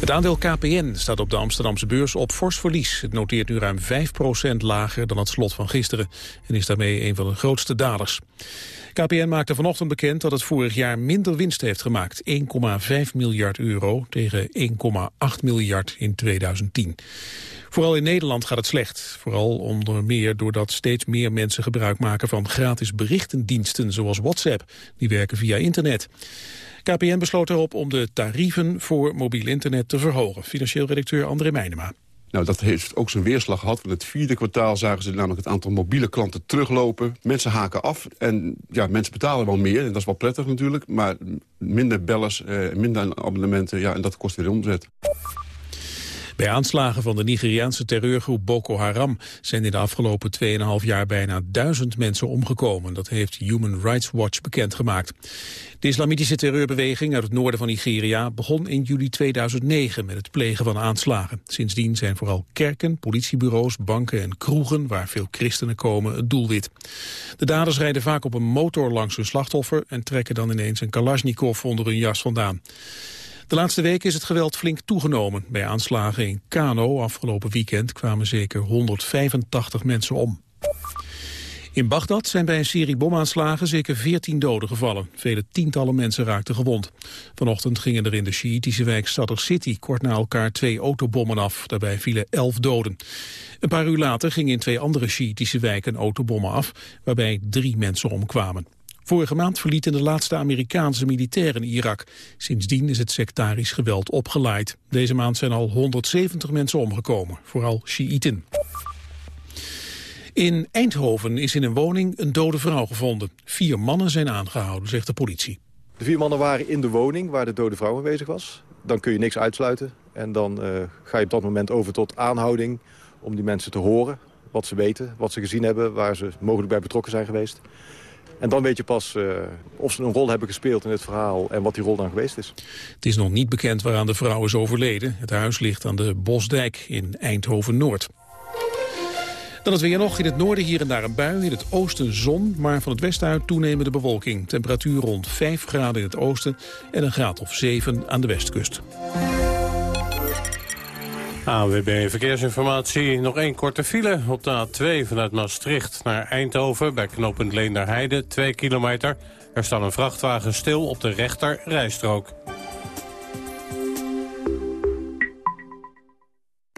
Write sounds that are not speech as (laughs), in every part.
Het aandeel KPN staat op de Amsterdamse beurs op fors verlies. Het noteert nu ruim 5% lager dan het slot van gisteren... en is daarmee een van de grootste dalers. KPN maakte vanochtend bekend dat het vorig jaar minder winst heeft gemaakt. 1,5 miljard euro tegen 1,8 miljard in 2010. Vooral in Nederland gaat het slecht. Vooral onder meer doordat steeds meer mensen gebruik maken van gratis berichtendiensten zoals WhatsApp. Die werken via internet. KPN besloot erop om de tarieven voor mobiel internet te verhogen. Financieel redacteur André Meijnema. Nou, dat heeft ook zijn weerslag gehad. Want het vierde kwartaal zagen ze namelijk het aantal mobiele klanten teruglopen. Mensen haken af en ja, mensen betalen wel meer. En dat is wel prettig natuurlijk. Maar minder bellers, eh, minder abonnementen. Ja, en dat kost weer omzet. Bij aanslagen van de Nigeriaanse terreurgroep Boko Haram zijn in de afgelopen 2,5 jaar bijna duizend mensen omgekomen. Dat heeft Human Rights Watch bekendgemaakt. De islamitische terreurbeweging uit het noorden van Nigeria begon in juli 2009 met het plegen van aanslagen. Sindsdien zijn vooral kerken, politiebureaus, banken en kroegen waar veel christenen komen het doelwit. De daders rijden vaak op een motor langs hun slachtoffer en trekken dan ineens een kalasjnikov onder hun jas vandaan. De laatste weken is het geweld flink toegenomen. Bij aanslagen in Kano afgelopen weekend kwamen zeker 185 mensen om. In Bagdad zijn bij een serie bomaanslagen zeker 14 doden gevallen. Vele tientallen mensen raakten gewond. Vanochtend gingen er in de Sjiitische wijk Sadr City kort na elkaar twee autobommen af. Daarbij vielen 11 doden. Een paar uur later gingen in twee andere Sjiitische wijken autobommen af, waarbij drie mensen omkwamen. Vorige maand verlieten de laatste Amerikaanse militairen Irak. Sindsdien is het sectarisch geweld opgeleid. Deze maand zijn al 170 mensen omgekomen, vooral Shiiten. In Eindhoven is in een woning een dode vrouw gevonden. Vier mannen zijn aangehouden, zegt de politie. De vier mannen waren in de woning waar de dode vrouw aanwezig was. Dan kun je niks uitsluiten. En dan uh, ga je op dat moment over tot aanhouding om die mensen te horen. Wat ze weten, wat ze gezien hebben, waar ze mogelijk bij betrokken zijn geweest. En dan weet je pas uh, of ze een rol hebben gespeeld in het verhaal en wat die rol dan geweest is. Het is nog niet bekend waaraan de vrouw is overleden. Het huis ligt aan de Bosdijk in Eindhoven-Noord. Dan het weer nog. In het noorden hier en daar een bui. In het oosten zon, maar van het westen uit toenemende bewolking. Temperatuur rond 5 graden in het oosten en een graad of 7 aan de westkust. AWB Verkeersinformatie. Nog één korte file op de A2 vanuit Maastricht naar Eindhoven... bij knooppunt Leenderheide, 2 kilometer. Er staat een vrachtwagen stil op de rechter rijstrook.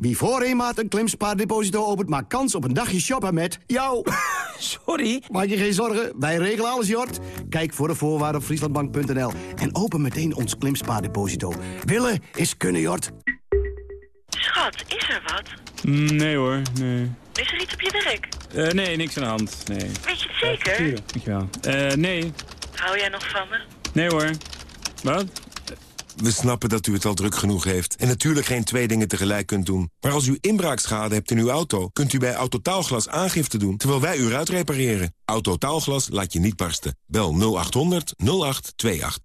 Wie voor een maand een klimspaardeposito opent... maakt kans op een dagje shoppen met jou. (laughs) Sorry. Maak je geen zorgen, wij regelen alles, Jort. Kijk voor de voorwaarden op frieslandbank.nl en open meteen ons klimspaardeposito. Willen is kunnen, Jort. Schat, is er wat? Nee hoor, nee. Is er iets op je werk? Uh, nee, niks aan de hand, nee. Weet je het zeker? Uh, dankjewel. Uh, nee. Hou jij nog van me? Nee hoor. Wat? We snappen dat u het al druk genoeg heeft en natuurlijk geen twee dingen tegelijk kunt doen. Maar als u inbraakschade hebt in uw auto, kunt u bij Autotaalglas aangifte doen terwijl wij u eruit repareren. Autotaalglas laat je niet barsten. Bel 0800 0828.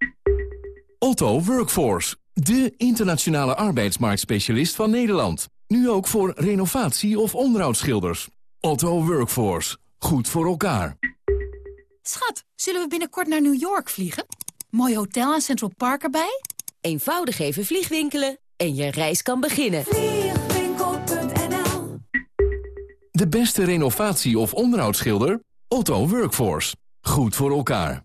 Otto Workforce, de internationale arbeidsmarktspecialist van Nederland. Nu ook voor renovatie- of onderhoudsschilders. Otto Workforce, goed voor elkaar. Schat, zullen we binnenkort naar New York vliegen? Mooi hotel en Central Park erbij? Eenvoudig even vliegwinkelen en je reis kan beginnen. Vliegwinkel.nl De beste renovatie- of onderhoudsschilder? Otto Workforce. Goed voor elkaar.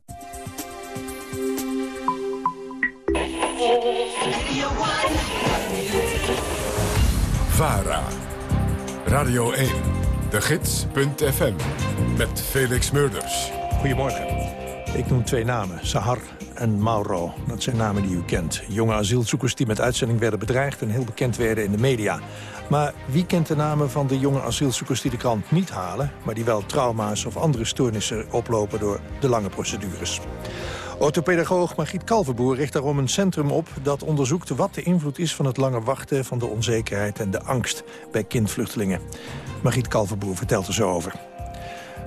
VARA. Radio 1. De Gids.fm. Met Felix Murders. Goedemorgen. Ik noem twee namen. Sahar en Mauro. Dat zijn namen die u kent. Jonge asielzoekers die met uitzending werden bedreigd... en heel bekend werden in de media. Maar wie kent de namen van de jonge asielzoekers die de krant niet halen... maar die wel trauma's of andere stoornissen oplopen door de lange procedures? Orthopedagoog Margriet Kalverboer richt daarom een centrum op... dat onderzoekt wat de invloed is van het lange wachten... van de onzekerheid en de angst bij kindvluchtelingen. Margriet Kalverboer vertelt er zo over.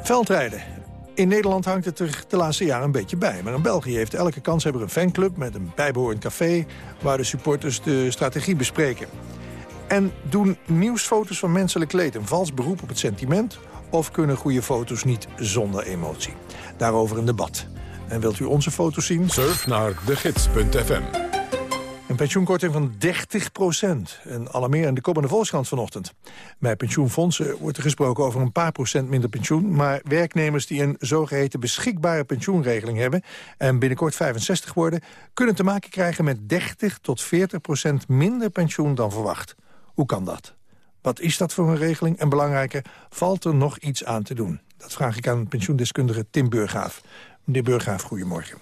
Veldrijden. In Nederland hangt het er de laatste jaren een beetje bij. Maar in België heeft elke kanshebber een fanclub met een bijbehorend café... waar de supporters de strategie bespreken. En doen nieuwsfoto's van menselijk leed een vals beroep op het sentiment... of kunnen goede foto's niet zonder emotie? Daarover een debat. En wilt u onze foto's zien? Surf naar degids.fm. Een pensioenkorting van 30 procent. Een alarmerende kop in de Volkskrant vanochtend. Bij pensioenfondsen wordt er gesproken over een paar procent minder pensioen... maar werknemers die een zogeheten beschikbare pensioenregeling hebben... en binnenkort 65 worden... kunnen te maken krijgen met 30 tot 40 procent minder pensioen dan verwacht. Hoe kan dat? Wat is dat voor een regeling? En belangrijker, valt er nog iets aan te doen? Dat vraag ik aan pensioendeskundige Tim Burghaaf. Meneer Burghaaf, goedemorgen.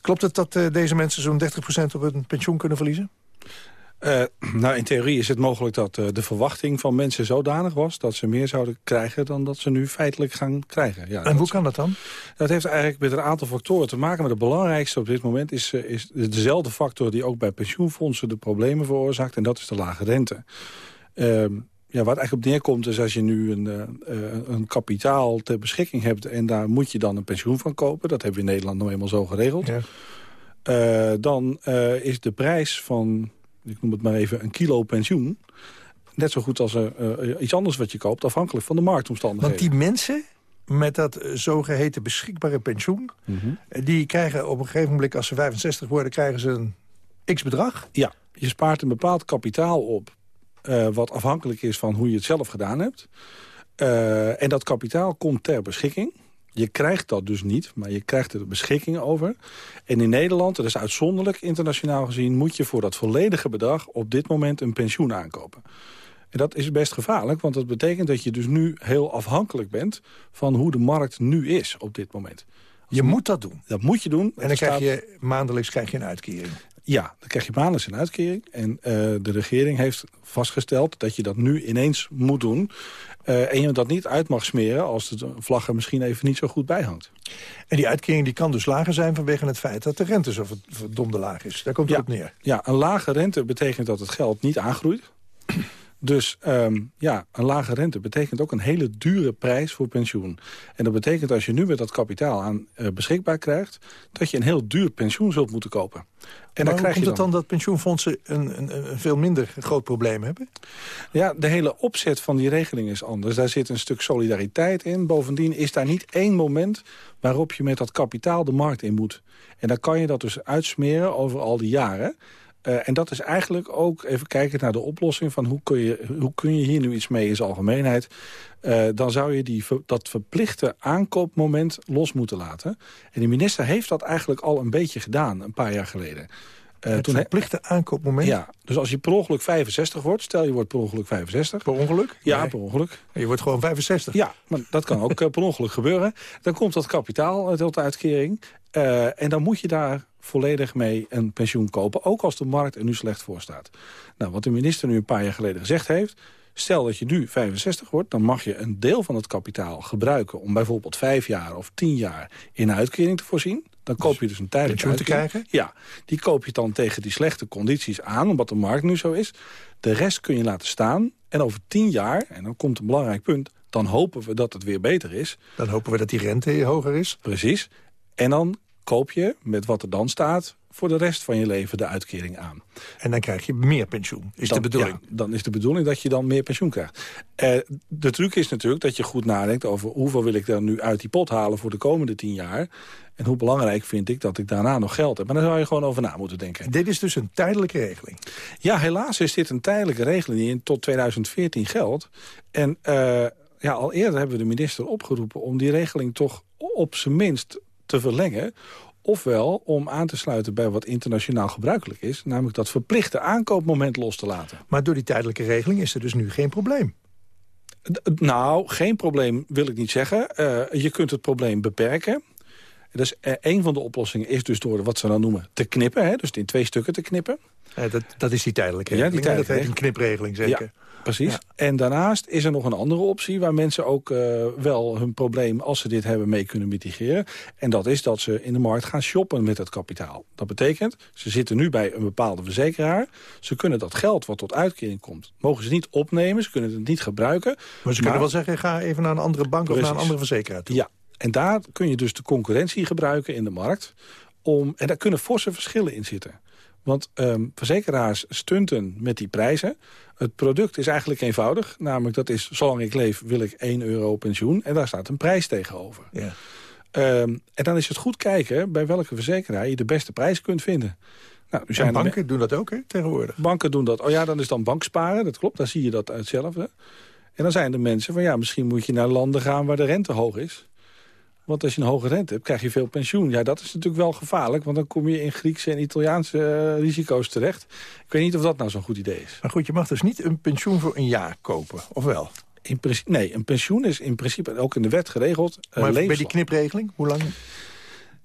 Klopt het dat uh, deze mensen zo'n 30% op hun pensioen kunnen verliezen? Uh, nou, in theorie is het mogelijk dat uh, de verwachting van mensen zodanig was... dat ze meer zouden krijgen dan dat ze nu feitelijk gaan krijgen. Ja, en hoe kan dat dan? Dat heeft eigenlijk met een aantal factoren te maken. Maar de belangrijkste op dit moment is, uh, is dezelfde factor... die ook bij pensioenfondsen de problemen veroorzaakt. En dat is de lage rente. Ja, wat eigenlijk op neerkomt is als je nu een, uh, een kapitaal ter beschikking hebt... en daar moet je dan een pensioen van kopen. Dat hebben we in Nederland nou eenmaal zo geregeld. Ja. Uh, dan uh, is de prijs van, ik noem het maar even, een kilo pensioen... net zo goed als iets anders wat je koopt, afhankelijk van de marktomstandigheden. Want die mensen met dat zogeheten beschikbare pensioen... Mm -hmm. die krijgen op een gegeven moment, als ze 65 worden... krijgen ze een x-bedrag? Ja, je spaart een bepaald kapitaal op uh, wat afhankelijk is van hoe je het zelf gedaan hebt. Uh, en dat kapitaal komt ter beschikking. Je krijgt dat dus niet, maar je krijgt er de beschikking over. En in Nederland, dat is uitzonderlijk internationaal gezien... moet je voor dat volledige bedrag op dit moment een pensioen aankopen. En dat is best gevaarlijk, want dat betekent dat je dus nu heel afhankelijk bent... van hoe de markt nu is op dit moment. Je moet dat doen? Dat moet je doen. En dan krijg je maandelijks krijg je een uitkering? Ja, dan krijg je maandelijks een uitkering. En uh, de regering heeft vastgesteld dat je dat nu ineens moet doen. Uh, en je dat niet uit mag smeren als de vlag er misschien even niet zo goed bij hangt. En die uitkering die kan dus lager zijn vanwege het feit dat de rente zo verdomde laag is. Daar komt het ja, op neer. Ja, een lage rente betekent dat het geld niet aangroeit. Dus um, ja, een lage rente betekent ook een hele dure prijs voor pensioen. En dat betekent als je nu met dat kapitaal aan uh, beschikbaar krijgt... dat je een heel duur pensioen zult moeten kopen. En dan krijg je dan... het dan dat pensioenfondsen een, een, een, veel minder groot probleem hebben? Ja, de hele opzet van die regeling is anders. Daar zit een stuk solidariteit in. Bovendien is daar niet één moment waarop je met dat kapitaal de markt in moet. En dan kan je dat dus uitsmeren over al die jaren... Uh, en dat is eigenlijk ook even kijken naar de oplossing... van hoe kun je, hoe kun je hier nu iets mee in zijn algemeenheid. Uh, dan zou je die, dat verplichte aankoopmoment los moeten laten. En de minister heeft dat eigenlijk al een beetje gedaan, een paar jaar geleden. Uh, het toen verplichte aankoopmoment? Ja, dus als je per ongeluk 65 wordt... stel je wordt per ongeluk 65. Per ongeluk? Ja, nee. per ongeluk. Je wordt gewoon 65? Ja, maar dat kan ook per ongeluk gebeuren. Dan komt dat kapitaal tot de uitkering. Uh, en dan moet je daar volledig mee een pensioen kopen. Ook als de markt er nu slecht voor staat. Nou, wat de minister nu een paar jaar geleden gezegd heeft... Stel dat je nu 65 wordt, dan mag je een deel van het kapitaal gebruiken... om bijvoorbeeld vijf jaar of tien jaar in een uitkering te voorzien. Dan koop je dus een tijdelijke pensioen te krijgen? Ja, die koop je dan tegen die slechte condities aan, omdat de markt nu zo is. De rest kun je laten staan. En over tien jaar, en dan komt een belangrijk punt... dan hopen we dat het weer beter is. Dan hopen we dat die rente hoger is? Precies. En dan koop je met wat er dan staat voor de rest van je leven de uitkering aan. En dan krijg je meer pensioen, is dan, de bedoeling? Ja, dan is de bedoeling dat je dan meer pensioen krijgt. Uh, de truc is natuurlijk dat je goed nadenkt over... hoeveel wil ik er nu uit die pot halen voor de komende tien jaar... en hoe belangrijk vind ik dat ik daarna nog geld heb. Maar daar zou je gewoon over na moeten denken. Dit is dus een tijdelijke regeling? Ja, helaas is dit een tijdelijke regeling die tot 2014 geldt. En uh, ja, al eerder hebben we de minister opgeroepen... om die regeling toch op zijn minst te verlengen ofwel om aan te sluiten bij wat internationaal gebruikelijk is... namelijk dat verplichte aankoopmoment los te laten. Maar door die tijdelijke regeling is er dus nu geen probleem? D nou, geen probleem wil ik niet zeggen. Uh, je kunt het probleem beperken. Dus eh, een van de oplossingen is dus door wat ze dan noemen te knippen. Hè? Dus in twee stukken te knippen. dat, dat is die tijdelijke Ja, die regeling, tijdelijke Dat heet een knipregeling, zeker. Ja, precies. Ja. En daarnaast is er nog een andere optie... waar mensen ook eh, wel hun probleem, als ze dit hebben, mee kunnen mitigeren. En dat is dat ze in de markt gaan shoppen met het kapitaal. Dat betekent, ze zitten nu bij een bepaalde verzekeraar. Ze kunnen dat geld wat tot uitkering komt... mogen ze niet opnemen, ze kunnen het niet gebruiken. Maar ze kunnen wel zeggen, ga even naar een andere bank of naar een andere verzekeraar toe. Ja, en daar kun je dus de concurrentie gebruiken in de markt. Om, en daar kunnen forse verschillen in zitten. Want ehm, verzekeraars stunten met die prijzen. Het product is eigenlijk eenvoudig. Namelijk dat is, zolang ik leef wil ik 1 euro pensioen. En daar staat een prijs tegenover. Ja. Ehm, en dan is het goed kijken bij welke verzekeraar je de beste prijs kunt vinden. Nou, nu zijn En banken doen dat ook, hè, tegenwoordig. Banken doen dat. Oh ja, dan is dan banksparen. Dat klopt, dan zie je dat hetzelfde. En dan zijn er mensen van ja, misschien moet je naar landen gaan waar de rente hoog is. Want als je een hoge rente hebt, krijg je veel pensioen. Ja, dat is natuurlijk wel gevaarlijk, want dan kom je in Griekse en Italiaanse eh, risico's terecht. Ik weet niet of dat nou zo'n goed idee is. Maar goed, je mag dus niet een pensioen voor een jaar kopen, of wel? In principe, nee, een pensioen is in principe ook in de wet geregeld. eh, Maar bij die knipregeling, hoe lang?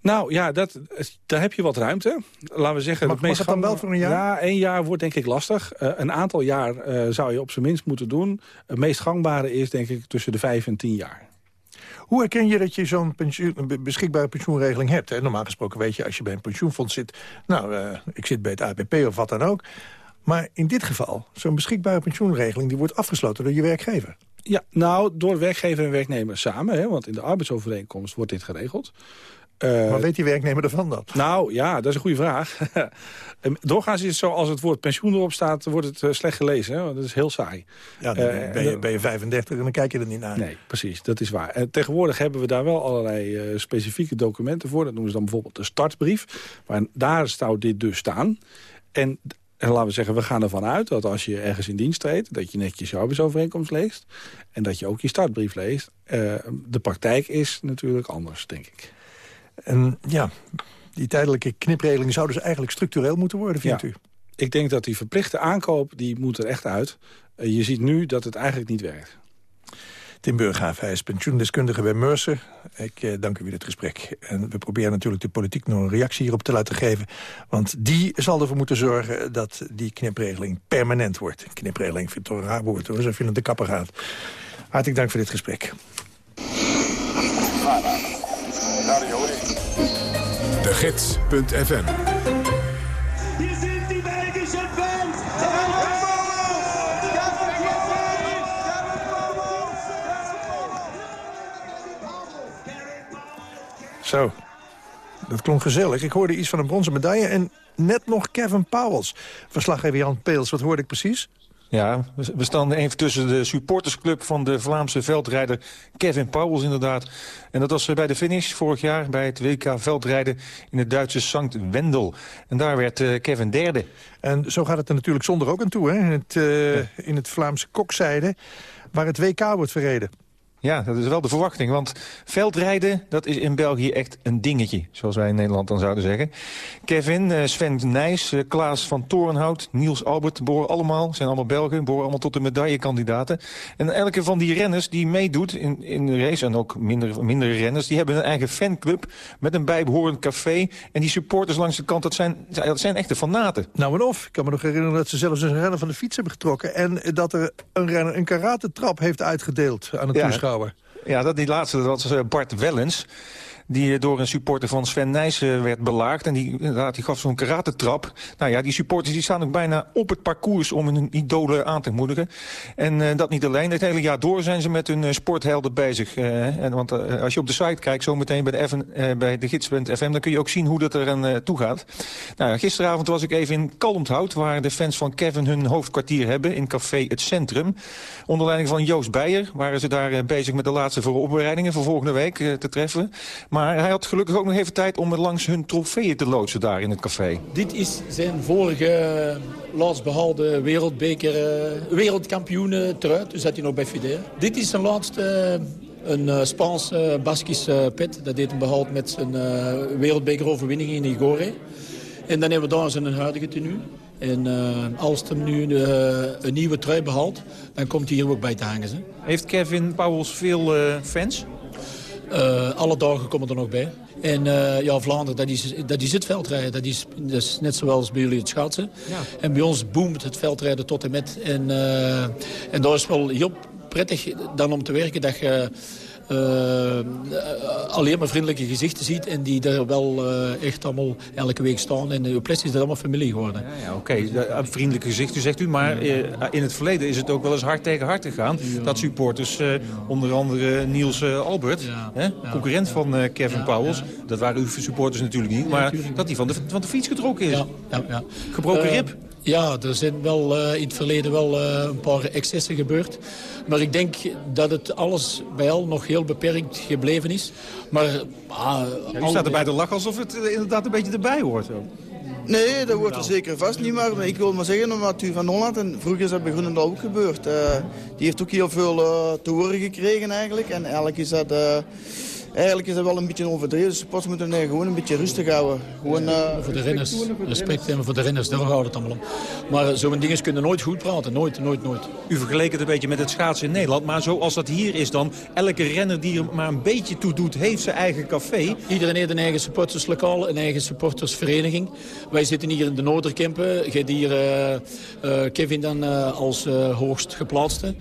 Nou ja, dat, daar heb je wat ruimte. Laten we zeggen... Mag- het meest mag het dan wel voor een jaar? Ja, één jaar wordt denk ik lastig. Eh, een aantal jaar zou je op zijn minst moeten doen. Het meest gangbare is denk ik tussen de vijf en tien jaar. Hoe herken je dat je zo'n beschikbare pensioenregeling hebt? Hè? Normaal gesproken weet je, als je bij een pensioenfonds zit... nou, eh, ik zit bij het ABP of wat dan ook. Maar in dit geval, zo'n beschikbare pensioenregeling... die wordt afgesloten door je werkgever. Ja, nou, door werkgever en werknemer samen. Hè, want in de arbeidsovereenkomst wordt dit geregeld. Eh, maar weet die werknemer ervan dan? Nou ja, dat is een goede vraag. (laughs) Ehm, Doorgaans is het zo, als het woord pensioen erop staat... wordt het eh, slecht gelezen, hè, want dat is heel saai. Ja, dan Eh, ben, je, en- ben je 35 en dan kijk je er niet naar. Nee, precies, dat is waar. En tegenwoordig hebben we daar wel allerlei specifieke documenten voor. Dat noemen ze dan bijvoorbeeld de startbrief. Maar daar zou dit dus staan. En, en laten we zeggen, we gaan ervan uit dat als je ergens in dienst treedt... dat je netjes je arbeidsovereenkomst leest. En dat je ook je startbrief leest. Eh, de praktijk is natuurlijk anders, denk ik. En ja, die tijdelijke knipregeling zou dus eigenlijk structureel moeten worden, vindt Ja. u? Ik denk dat die verplichte aankoop, die moet er echt uit. Eh, je ziet nu dat het eigenlijk niet werkt. Tim Burghaaf, hij is pensioendeskundige bij Mercer. Ik eh, dank u voor dit gesprek. En we proberen natuurlijk de politiek nog een reactie hierop te laten geven. Want die zal ervoor moeten zorgen dat die knipregeling permanent wordt. Knipregeling vind ik toch een raar woord zo vinden de kapper gaat. Hartelijk dank voor dit gesprek. De Gids.fm Zo, dat klonk gezellig. Ik hoorde iets van een bronzen medaille en net nog Kevin Powels. Verslaggever Jan Peels, wat hoorde ik precies? Ja, we staan even tussen de supportersclub van de Vlaamse veldrijder Kevin Pauwels inderdaad. En dat was eh, bij de finish vorig jaar bij het WK veldrijden in het Duitse Sankt Wendel. En daar werd eh, Kevin derde. En zo gaat het er natuurlijk zonder ook aan toe, hè? In het, eh, in het Vlaamse kokzijde, waar het WK wordt verreden. Ja, dat is wel de verwachting. Want veldrijden, dat is in België echt een dingetje. Zoals wij in Nederland dan zouden zeggen. Kevin, eh, Sven Nijs, eh, Klaas van Torenhout, Niels Albert... behoren allemaal, zijn allemaal Belgen, behoren allemaal tot de medaillekandidaten. En elke van die renners die meedoet in, in de race... en ook minder, mindere renners, die hebben een eigen fanclub... met een bijbehorend café. En die supporters langs de kant, dat zijn, dat zijn echte fanaten. Nou en of. Ik kan me nog herinneren dat ze zelfs een renner van de fiets hebben getrokken... en dat er een renner een karate-trap heeft uitgedeeld aan de Ja. toeschouwer. Ja, dat die laatste, dat was eh, Bart Wellens. Die door een supporter van Sven Nijs eh, werd belaagd. En die, inderdaad, die gaf zo'n karatentrap. Nou ja, die supporters die staan ook bijna op het parcours om hun idolen aan te moedigen. En eh, dat niet alleen. Het hele jaar door zijn ze met hun eh, sporthelden bezig. en, want als je op de site kijkt, zometeen bij de, eh, bij de dan kun je ook zien hoe dat er aan toe gaat. Nou, gisteravond was ik even in Kalmthout... waar de fans van Kevin hun hoofdkwartier hebben in café Het Centrum. Onder leiding van Joost Beijer waren ze daar bezig met de laatste voorbereidingen... voor volgende week te treffen. Maar hij had gelukkig ook nog even tijd om langs hun trofeeën te loodsen daar in het café. Dit is zijn vorige eh, laatst behaalde wereldbeker, eh, wereldkampioen trui. Dus zat hij nog bij Fidel. Dit is zijn laatste, eh, een uh, Spaans uh, Baskisch uh, pet. Dat deed hij behaald met zijn wereldbekeroverwinning in Igore. En dan hebben we daar zijn huidige tenue. En uh, als hij nu uh, een nieuwe trui behaalt, dan komt hij hier ook bij te hangen. Hè? Heeft Kevin Pauwels veel uh, fans? Eh, alle dagen komen er nog bij. En uh, ja, Vlaanderen, dat is, dat is het veldrijden. Dat is, dat is net zoals bij jullie het schaatsen. Ja. En bij ons boomt het veldrijden tot en met. En, uh, en dat is wel heel prettig dan om te werken dat je alleen maar vriendelijke gezichten ziet... en die er wel uh, echt allemaal elke week staan. En op les is dat allemaal familie geworden. Ja, ja oké, okay. vriendelijke gezichten zegt u. Maar in het verleden is het ook wel eens hard tegen hard gegaan. Ja. Dat supporters, onder andere Niels Albert, hè, concurrent van Kevin Pauwels... dat waren uw supporters natuurlijk niet, maar dat die van de, van de fiets getrokken is. Gebroken rib. Ja, er zijn wel uh, in het verleden wel uh, een paar excessen gebeurd. Maar ik denk dat het alles bij al nog heel beperkt gebleven is. Maar, uh, ja, u staat erbij te lachen alsof het inderdaad een beetje erbij hoort. Zo. Nee, dat wordt er zeker vast niet maar. maar ik wil maar zeggen, omdat u van Holland, en vroeger is dat bij Groenendaal ook gebeurd. die heeft ook heel veel te horen gekregen eigenlijk. En eigenlijk is dat... Eigenlijk is dat wel een beetje overdreven. De supporters moeten nee, gewoon een beetje rustig houden. Gewoon, uh, voor de renners. Respect hebben voor de renners, daar gaat het allemaal om. Maar zo'n dingen kunnen nooit goed praten. Nooit, nooit, nooit. U vergeleek het een beetje met het schaatsen in Nederland. Maar zoals dat hier is dan, elke renner die er maar een beetje toe doet, heeft zijn eigen café. Iedereen heeft een eigen supporterslokaal, een eigen supportersvereniging. Wij zitten hier in de Noorderkempen. Je hier uh, uh, Kevin dan als hoogst geplaatste.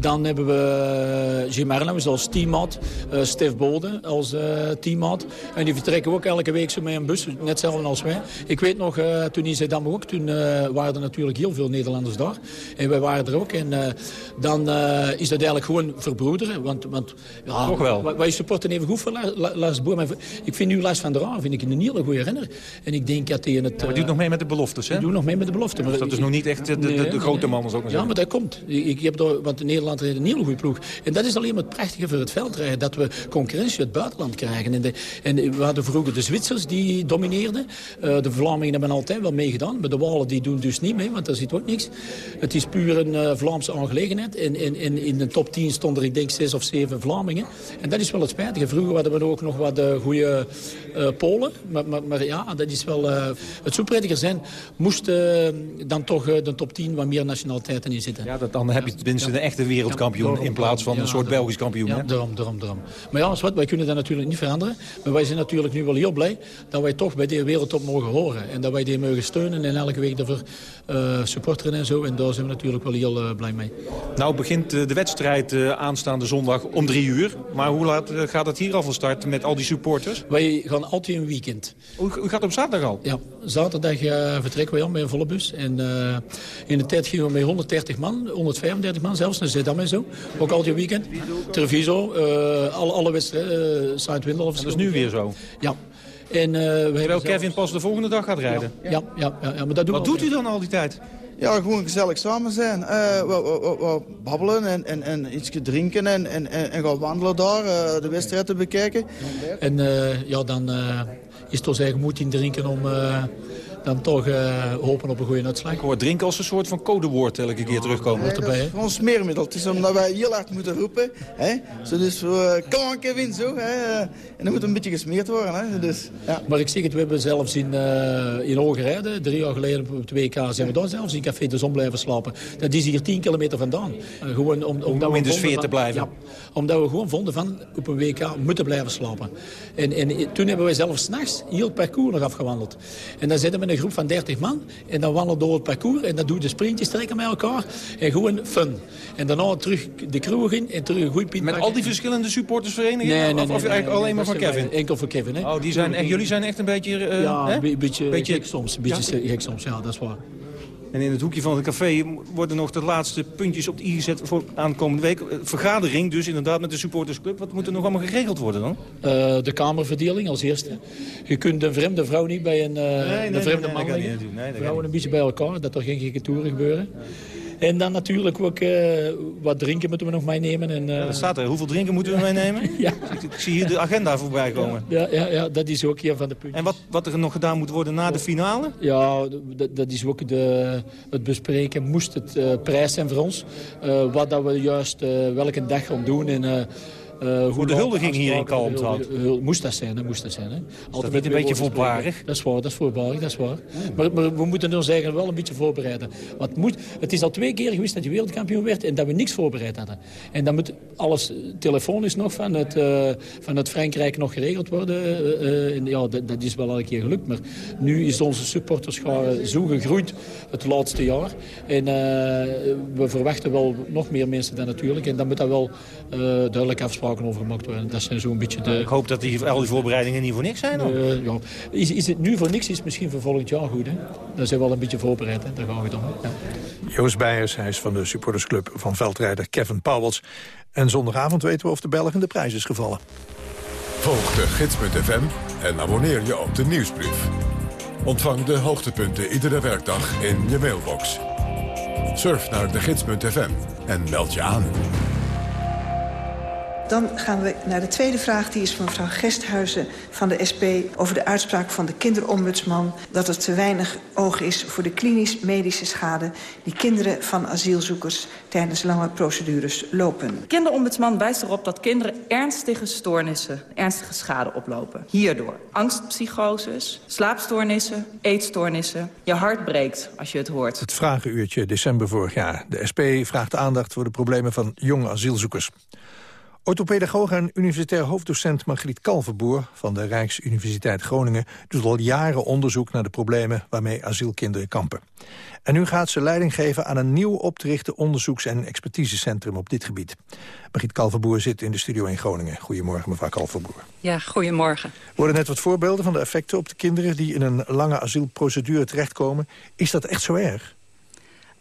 Dan hebben we Jim Arnhem als teammaat. Stef Bode als uh, teammaat. En die vertrekken ook elke week zo met een bus, net hetzelfde als wij. Ik weet nog, uh, toen in Zeddam ook, toen uh, waren er natuurlijk heel veel Nederlanders daar. En wij waren er ook. En dan is dat eigenlijk gewoon verbroederen. Want, want ja, Toch wel. Wij supporten even goed voor Lars Boer. Maar ik vind nu Lars van der Aan vind ik een hele goede renner. En ik denk dat hij in het... maar doet nog mee met de beloftes, hè? Doet nog mee met de beloftes. Dus dat is nog niet echt de, de, grote man, als ook Ja, maar dat komt. Ik, ik heb door, want Nederland heeft een hele goede ploeg. En dat is alleen maar het prachtige voor het veldrijden. Dat we concurrentie uit buitenland krijgen. En, de, en we hadden vroeger de Zwitsers die domineerden. Uh, de Vlamingen hebben altijd wel meegedaan. Maar de Walen die doen dus niet mee, want daar zit ook niks. Het is puur een uh, Vlaamse aangelegenheid. En, en, en, in de top 10 stonden er, ik denk, zes of zeven Vlamingen. En dat is wel het spijtige. Vroeger hadden we ook nog wat uh, goede Polen. Maar, maar, maar, ja, dat is wel... het zou prettiger zijn, moest dan toch de top 10 wat meer nationaliteiten in zitten. Ja, dat, dan heb je tenminste ja. de echte wereldkampioen... Ja, in plaats van een soort Belgisch kampioen. Ja, daarom, daarom, daarom. Maar ja, wat, wij kunnen dat natuurlijk niet veranderen. Maar wij zijn natuurlijk nu wel heel blij dat wij toch bij de wereldtop mogen horen. En dat wij die mogen steunen en elke week ervoor uh, supporteren en zo. En daar zijn we natuurlijk wel heel uh, blij mee. Nou begint de wedstrijd uh, aanstaande zondag om drie uur. Maar hoe laat gaat het hier al van start met al die supporters? Wij gaan altijd een weekend. U, u gaat op zaterdag al? Ja, zaterdag vertrekken wij al met een volle bus. En in de tijd gingen we met 130 man, 135 man zelfs, naar Zeddam en zo. Ook altijd een weekend. Treviso, alle, alle wedstrijden, Zuid-Windel of Dat is nu weer zo? Ja. En, uh, we Terwijl Kevin pas de volgende dag gaat rijden? Ja, ja, ja, ja, maar dat doen Wat doet u dan al die tijd? Ja, gewoon gezellig samen zijn. Uh, babbelen en, en, en iets drinken en, en, en gaan wandelen daar, uh, de wedstrijden bekijken. En uh, ja, dan is het ons eigen moed in drinken om dan toch uh, hopen op een goede uitslag. Ik hoor drinken als een soort van codewoord elke keer terugkomen. Nee, dat is gewoon smeermiddel. Het is omdat wij heel hard moeten roepen. Hè? Zo dus, uh, come on Kevin, zo. Hè? En dan moet een beetje gesmeerd worden. Hè? Dus, ja. Maar ik zeg het, we hebben zelfs in, uh, in Hogerheide, drie jaar geleden op het WK, zijn we daar zelfs in Café de Zon blijven slapen. Dat is hier 10 kilometer vandaan. Uh, gewoon om, om, om in de sfeer te blijven? Ja, omdat we gewoon vonden van op een WK moeten blijven slapen. En, en toen hebben wij zelf s'nachts heel het parcours nog afgewandeld. En dan zitten we met een groep van 30 man. En dan wandelen door het parcours. En dan doe je de sprintjes trekken met elkaar. En gewoon fun. En daarna terug de kroeg in. En terug een goede pint Met al die verschillende supportersverenigingen? Nee, nee, of, of eigenlijk alleen maar van Kevin? Enkel voor Kevin, hè. Oh, die zijn, echt, jullie zijn echt een beetje... Uh, ja, een beetje, beetje gek soms. Een beetje ja? gek soms, ja, dat is waar. En in het hoekje van het café worden nog de laatste puntjes op de i gezet voor aankomende week. Vergadering dus inderdaad met de supportersclub. Wat moet er nog allemaal geregeld worden dan? Uh, de kamerverdeling als eerste. Je kunt een vreemde vrouw niet bij een, uh, nee, een nee, vreemde nee, man nee, leggen. Nee, nee, Vrouwen een beetje bij elkaar, dat er geen gekke toeren gebeuren. Ja. En dan natuurlijk ook uh, wat drinken moeten we nog meenemen. En, ja, dat staat er. Hoeveel drinken moeten we (laughs) meenemen? ja. ik, ik, zie hier de agenda voorbij komen. Ja, ja, ja, dat is ook een van de punten. En wat, wat er nog gedaan moet worden na de finale? Ja, dat, dat is ook de, het bespreken. Moest het uh, prijs zijn voor ons. wat dat we juist welke dag gaan doen. En, Voor de huldiging hier in Kalmthout. Moest dat zijn, hè, moest dat zijn. Hè. Altijd een beetje voorbarig? Dat is waar, dat is voorbarig, dat is waar. Maar, maar we moeten ons eigenlijk wel een beetje voorbereiden. Want moet, het is al twee keer geweest dat je wereldkampioen werd en dat we niks voorbereid hadden. En dan moet alles telefonisch nog van het, uh, van het Frankrijk nog geregeld worden. Uh, en ja, dat, dat, is wel al een keer gelukt. Maar nu is onze supporterschap zo gegroeid het laatste jaar. En we verwachten wel nog meer mensen dan natuurlijk. En dan moet daar wel duidelijk afspraken over gemaakt worden. Dat zijn zo'n beetje de... Ik hoop dat die, al die voorbereidingen niet voor niks zijn. ja. is, is het nu voor niks, is het misschien voor volgend jaar goed. Hè? Dan zijn we wel een beetje voorbereid. Hè? Daar gaan we dan. Ja. Joost Beijers, hij is van de supportersclub van veldrijder Kevin Powels. En zondagavond weten we of de Belg in de prijs is gevallen. Volg de gids.fm en abonneer je op de nieuwsbrief. Ontvang de hoogtepunten iedere werkdag in je mailbox. Surf naar de gids.fm en meld je aan. Dan gaan we naar de tweede vraag. Die is van mevrouw Gesthuizen van de SP... over de uitspraak van de kinderombudsman... dat er te weinig oog is voor de klinisch-medische schade... die kinderen van asielzoekers tijdens lange procedures lopen. De kinderombudsman wijst erop dat kinderen ernstige stoornissen... ernstige schade oplopen. Hierdoor angstpsychoses, slaapstoornissen, eetstoornissen. Je hart breekt als je het hoort. Het vragenuurtje december vorig jaar. De SP vraagt aandacht voor de problemen van jonge asielzoekers. Orthopedagoog en universitair hoofddocent Margriet Kalverboer... van de Rijksuniversiteit Groningen doet al jaren onderzoek naar de problemen... waarmee asielkinderen kampen. En nu gaat ze leiding geven aan een nieuw op te richten... onderzoeks- en expertisecentrum op dit gebied. Margriet Kalverboer zit in de studio in Groningen. Goedemorgen, mevrouw Kalverboer. Ja, goedemorgen. Er worden net wat voorbeelden van de effecten op de kinderen... die in een lange asielprocedure terechtkomen. Is dat echt zo erg?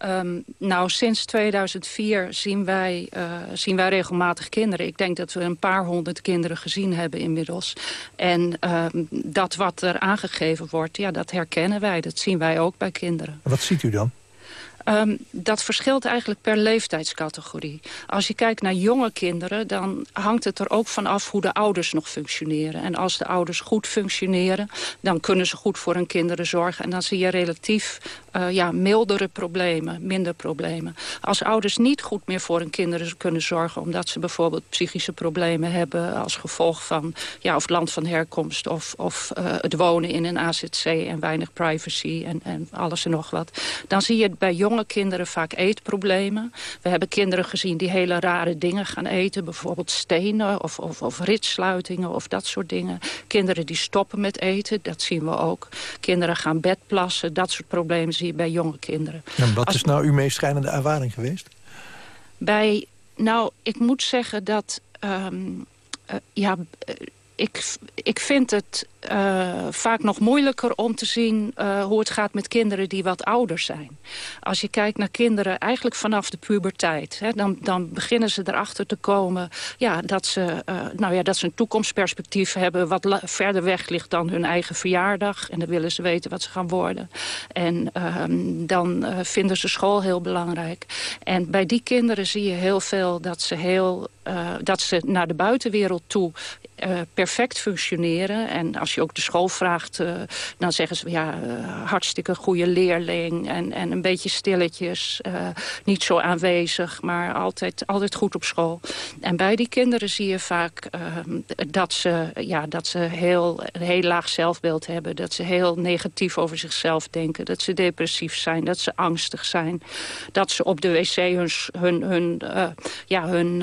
Um, nou, sinds 2004 zien wij, uh, zien wij regelmatig kinderen. Ik denk dat we een paar honderd kinderen gezien hebben inmiddels. En um, dat wat er aangegeven wordt, ja, dat herkennen wij. Dat zien wij ook bij kinderen. Wat ziet u dan? Um, dat verschilt eigenlijk per leeftijdscategorie. Als je kijkt naar jonge kinderen, dan hangt het er ook van af hoe de ouders nog functioneren. En als de ouders goed functioneren, dan kunnen ze goed voor hun kinderen zorgen. En dan zie je relatief uh, ja, mildere problemen, minder problemen. Als ouders niet goed meer voor hun kinderen kunnen zorgen... omdat ze bijvoorbeeld psychische problemen hebben... als gevolg van ja, of land van herkomst of, of uh, het wonen in een AZC... en weinig privacy en, en alles en nog wat... dan zie je bij jonge kinderen vaak eetproblemen. We hebben kinderen gezien die hele rare dingen gaan eten. Bijvoorbeeld stenen of, of, of ritsluitingen of dat soort dingen. Kinderen die stoppen met eten, dat zien we ook. Kinderen gaan bedplassen, dat soort problemen zie je bij jonge kinderen. En wat is nou uw meest schrijnende ervaring geweest? Bij, nou, ik moet zeggen dat... Um, uh, ja, uh, ik, ik vind het uh, vaak nog moeilijker om te zien uh, hoe het gaat met kinderen die wat ouder zijn. Als je kijkt naar kinderen eigenlijk vanaf de puberteit, hè, dan, dan beginnen ze erachter te komen ja, dat, ze, uh, nou ja, dat ze een toekomstperspectief hebben wat verder weg ligt dan hun eigen verjaardag. En dan willen ze weten wat ze gaan worden. En dan vinden ze school heel belangrijk. En bij die kinderen zie je heel veel dat ze, heel, dat ze naar de buitenwereld toe perfect functioneren. En als je ook de school vraagt, uh, dan zeggen ze... ja, uh, hartstikke goede leerling en, en een beetje stilletjes. Uh, niet zo aanwezig, maar altijd, altijd goed op school. En bij die kinderen zie je vaak dat ze, ja, dat ze heel, heel laag zelfbeeld hebben. Dat ze heel negatief over zichzelf denken. Dat ze depressief zijn, dat ze angstig zijn. Dat ze op de wc hun, hun, hun, ja, hun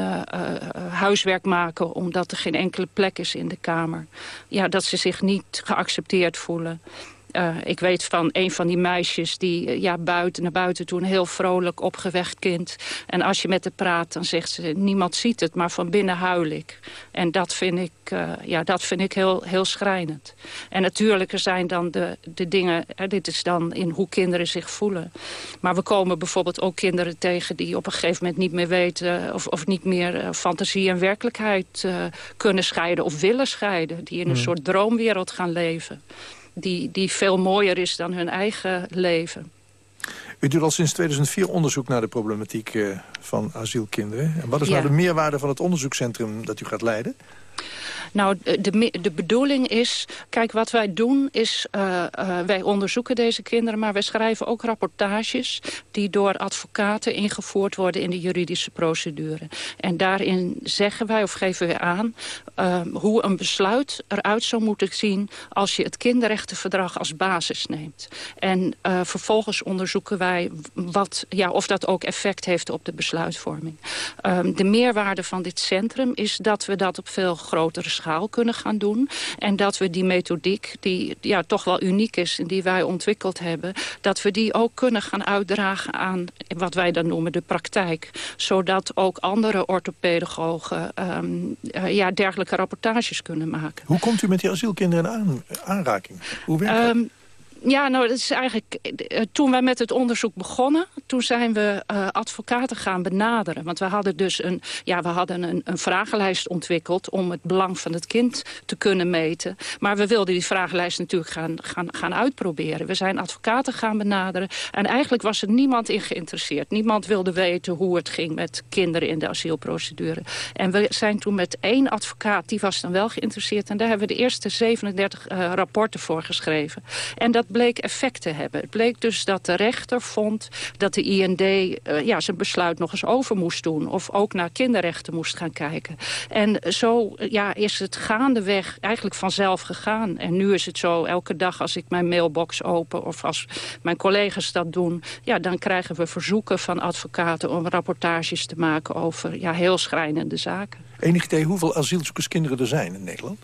huiswerk maken... omdat er geen enkele plek is in de kamer. Ja, dat ze zich niet geaccepteerd voelen. Uh, ik weet van een van die meisjes die uh, ja, buiten, naar buiten toe... een heel vrolijk, opgewekt kind. En als je met haar praat, dan zegt ze... niemand ziet het, maar van binnen huil ik. En dat vind ik, uh, ja, dat vind ik heel, heel schrijnend. En natuurlijk er zijn dan de, de dingen... dit is dan in hoe kinderen zich voelen. Maar we komen bijvoorbeeld ook kinderen tegen... die op een gegeven moment niet meer weten... of, of niet meer fantasie en werkelijkheid kunnen scheiden... of willen scheiden. Die in een mm. soort droomwereld gaan leven die, die veel mooier is dan hun eigen leven. U doet al sinds 2004 onderzoek naar de problematiek uh, van asielkinderen. En wat is ja. nou de meerwaarde van het onderzoekscentrum dat u gaat leiden? Nou, de, de bedoeling is... Kijk, wat wij doen is... Uh, uh, wij onderzoeken deze kinderen... maar wij schrijven ook rapportages... die door advocaten ingevoerd worden... in de juridische procedure. En daarin zeggen wij of geven we aan... Uh, hoe een besluit eruit zou moeten zien... als je het kinderrechtenverdrag als basis neemt. En vervolgens onderzoeken wij wat, ja, of dat ook effect heeft op de besluitvorming. Ehm, de meerwaarde van dit centrum is dat we dat op veel grotere schaal kunnen gaan doen. En dat we die methodiek, die ja, toch wel uniek is... en die wij ontwikkeld hebben... dat we die ook kunnen gaan uitdragen aan wat wij dan noemen de praktijk. Zodat ook andere orthopedagogen um, uh, ja, dergelijke rapportages kunnen maken. Hoe komt u met die asielkinderen in aan, aanraking? Hoe werkt? Um, ja, nou, dat is eigenlijk... Eh, toen wij met het onderzoek begonnen... toen zijn we uh, advocaten gaan benaderen. Want we hadden dus een, ja, we hadden een, een vragenlijst ontwikkeld... om het belang van het kind te kunnen meten. Maar we wilden die vragenlijst natuurlijk gaan, gaan, gaan uitproberen. We zijn advocaten gaan benaderen. En eigenlijk was er niemand in geïnteresseerd. Niemand wilde weten hoe het ging met kinderen in de asielprocedure. En we zijn toen met één advocaat... die was dan wel geïnteresseerd. En daar hebben we de eerste 37 uh, rapporten voor geschreven. En dat bleek effect te hebben. Het bleek dus dat de rechter vond dat de IND uh, ja, zijn besluit nog eens over moest doen. Of ook naar kinderrechten moest gaan kijken. En zo ja, is het gaandeweg eigenlijk vanzelf gegaan. En nu is het zo, elke dag als ik mijn mailbox open... of als mijn collega's dat doen... Ja, dan krijgen we verzoeken van advocaten om rapportages te maken... over ja, heel schrijnende zaken. Enig idee hoeveel asielzoekerskinderen er zijn in Nederland?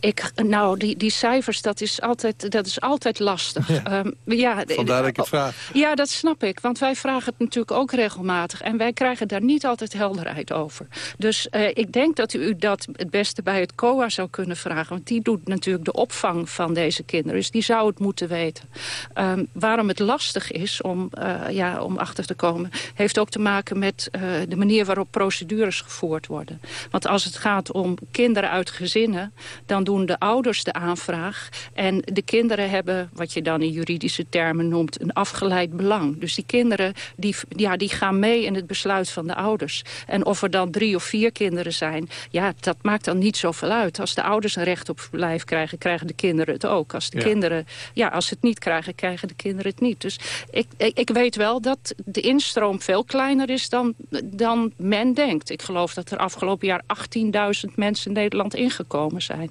Ik, nou, die, die cijfers, dat is altijd, dat is altijd lastig. Ja. Um, ja, Vandaar dat ik het vraag. Ja, dat snap ik. Want wij vragen het natuurlijk ook regelmatig. En wij krijgen daar niet altijd helderheid over. Dus uh, ik denk dat u dat het beste bij het COA zou kunnen vragen. Want die doet natuurlijk de opvang van deze kinderen. Dus die zou het moeten weten. Um, waarom het lastig is om, uh, ja, om achter te komen... heeft ook te maken met uh, de manier waarop procedures gevoerd worden. Want als het gaat om kinderen uit gezinnen... dan doen de ouders de aanvraag. En de kinderen hebben, wat je dan in juridische termen noemt... een afgeleid belang. Dus die kinderen die, ja, die gaan mee in het besluit van de ouders. En of er dan drie of vier kinderen zijn... ja, dat maakt dan niet zoveel uit. Als de ouders een recht op verblijf krijgen... krijgen de kinderen het ook. Als de ja. kinderen, ja, als ze het niet krijgen, krijgen de kinderen het niet. Dus ik, ik, ik weet wel dat de instroom veel kleiner is dan, dan men denkt. Ik geloof dat er afgelopen jaar 18.000 mensen in Nederland ingekomen zijn.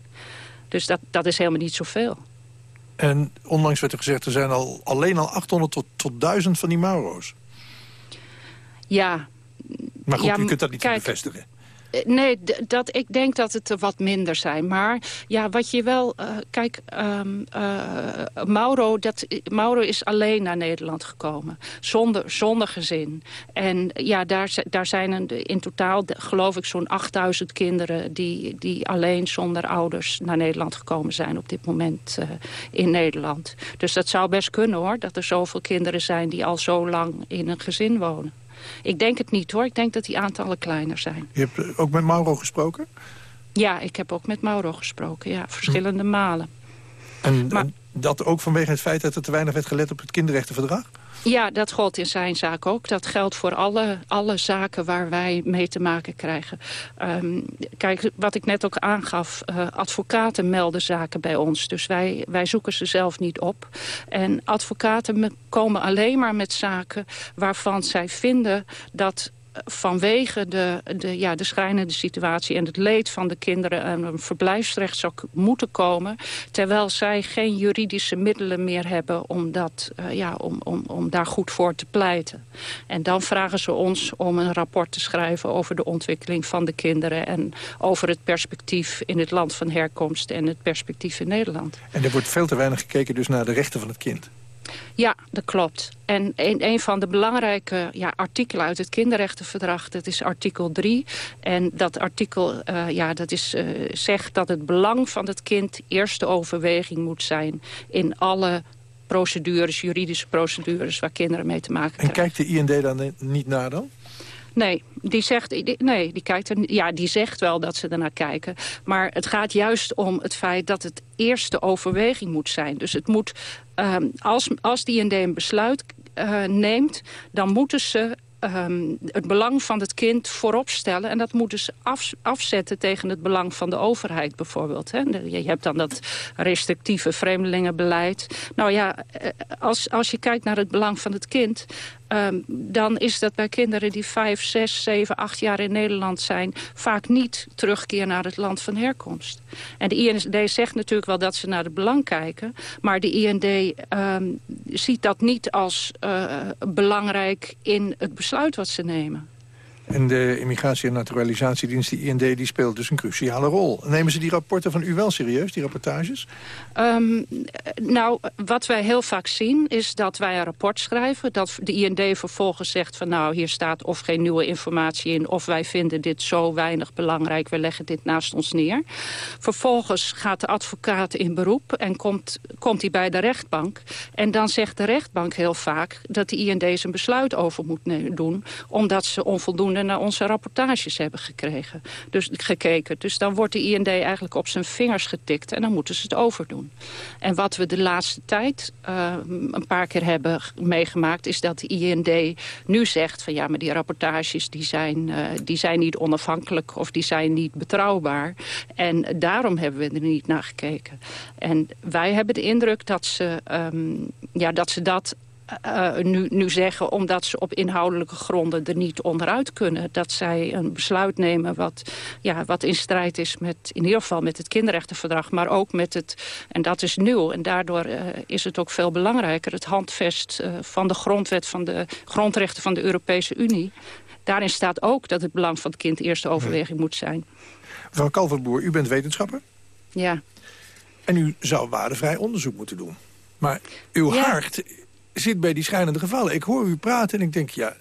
Dus dat, dat is helemaal niet zoveel. En onlangs werd er gezegd, er zijn al, alleen al 800 tot, tot 1000 van die Mauro's. Ja. Maar goed, ja, u kunt dat niet kijk, bevestigen. Nee, dat, ik denk dat het er wat minder zijn. Maar ja, wat je wel... Uh, kijk, um, uh, Mauro, dat, Mauro is alleen naar Nederland gekomen. Zonder, zonder gezin. En ja, daar, daar zijn in totaal, geloof ik, zo'n 8000 kinderen... Die, die alleen zonder ouders naar Nederland gekomen zijn op dit moment in Nederland. Dus dat zou best kunnen, hoor. Dat er zoveel kinderen zijn die al zo lang in een gezin wonen. Ik denk het niet hoor. Ik denk dat die aantallen kleiner zijn. Je hebt ook met Mauro gesproken? Ja, ik heb ook met Mauro gesproken. Ja, verschillende hm. malen. En, maar, en dat ook vanwege het feit dat er te weinig werd gelet op het kinderrechtenverdrag? Ja, dat gold in zijn zaak ook. Dat geldt voor alle, alle zaken waar wij mee te maken krijgen. Um, kijk, wat ik net ook aangaf, uh, advocaten melden zaken bij ons. Dus wij, wij zoeken ze zelf niet op. En advocaten komen alleen maar met zaken waarvan zij vinden dat vanwege de, de, ja, de schrijnende situatie en het leed van de kinderen een verblijfsrecht zou moeten komen. Terwijl zij geen juridische middelen meer hebben om, dat, uh, ja, om, om, om daar goed voor te pleiten. En dan vragen ze ons om een rapport te schrijven over de ontwikkeling van de kinderen. En over het perspectief in het land van herkomst en het perspectief in Nederland. En er wordt veel te weinig gekeken dus naar de rechten van het kind. Ja, dat klopt. En een, een van de belangrijke ja, artikelen uit het kinderrechtenverdrag... dat is artikel 3. En dat artikel uh, ja, dat is, uh, zegt dat het belang van het kind... eerste overweging moet zijn in alle procedures, juridische procedures... waar kinderen mee te maken en krijgen. En kijkt de IND dan niet naar dan? Nee, die zegt, nee, die, kijkt er, ja, die zegt wel dat ze ernaar kijken. Maar het gaat juist om het feit dat het eerste overweging moet zijn. Dus het moet, um, als, als die ND een besluit uh, neemt... dan moeten ze ehm, het belang van het kind voorop stellen. En dat moeten ze af, afzetten tegen het belang van de overheid bijvoorbeeld. Hè. Je hebt dan dat restrictieve vreemdelingenbeleid. Nou ja, eh, als, als je kijkt naar het belang van het kind... Um, dan is dat bij kinderen die vijf, zes, zeven, acht jaar in Nederland zijn... vaak niet terugkeer naar het land van herkomst. En de IND zegt natuurlijk wel dat ze naar het belang kijken... maar de IND um, ziet dat niet als uh, belangrijk in het besluit wat ze nemen. En de Immigratie- en Naturalisatiedienst, die IND, die speelt dus een cruciale rol. Nemen ze die rapporten van u wel serieus, die rapportages? Um, nou, wat wij heel vaak zien is dat wij een rapport schrijven... dat de IND vervolgens zegt van nou, hier staat of geen nieuwe informatie in... of wij vinden dit zo weinig belangrijk, we leggen dit naast ons neer. Vervolgens gaat de advocaat in beroep en komt, komt hij bij de rechtbank. En dan zegt de rechtbank heel vaak dat de IND zijn besluit over moet doen... omdat ze onvoldoende naar onze rapportages hebben gekregen. Dus, gekeken. Dus dan wordt de IND eigenlijk op zijn vingers getikt en dan moeten ze het overdoen. En wat we de laatste tijd uh, een paar keer hebben meegemaakt... is dat de IND nu zegt van ja, maar die rapportages die zijn, uh, die zijn niet onafhankelijk... of die zijn niet betrouwbaar. En daarom hebben we er niet naar gekeken. En wij hebben de indruk dat ze, um, ja, dat, ze dat uh, nu, nu zeggen omdat ze op inhoudelijke gronden er niet onderuit kunnen. Dat zij een besluit nemen wat, ja, wat in strijd is met in ieder geval met het kinderrechtenverdrag. Maar ook met het, en dat is nieuw. En daardoor uh, is het ook veel belangrijker. Het handvest uh, van de grondwet van de grondrechten van de Europese Unie. Daarin staat ook dat het belang van het kind eerste overweging moet zijn. Mevrouw Kalverboer, u bent wetenschapper? Ja. En u zou waardevrij onderzoek moeten doen. Maar uw ja. hart zit bij die schijnende gevallen. Ik hoor u praten en ik denk, ja,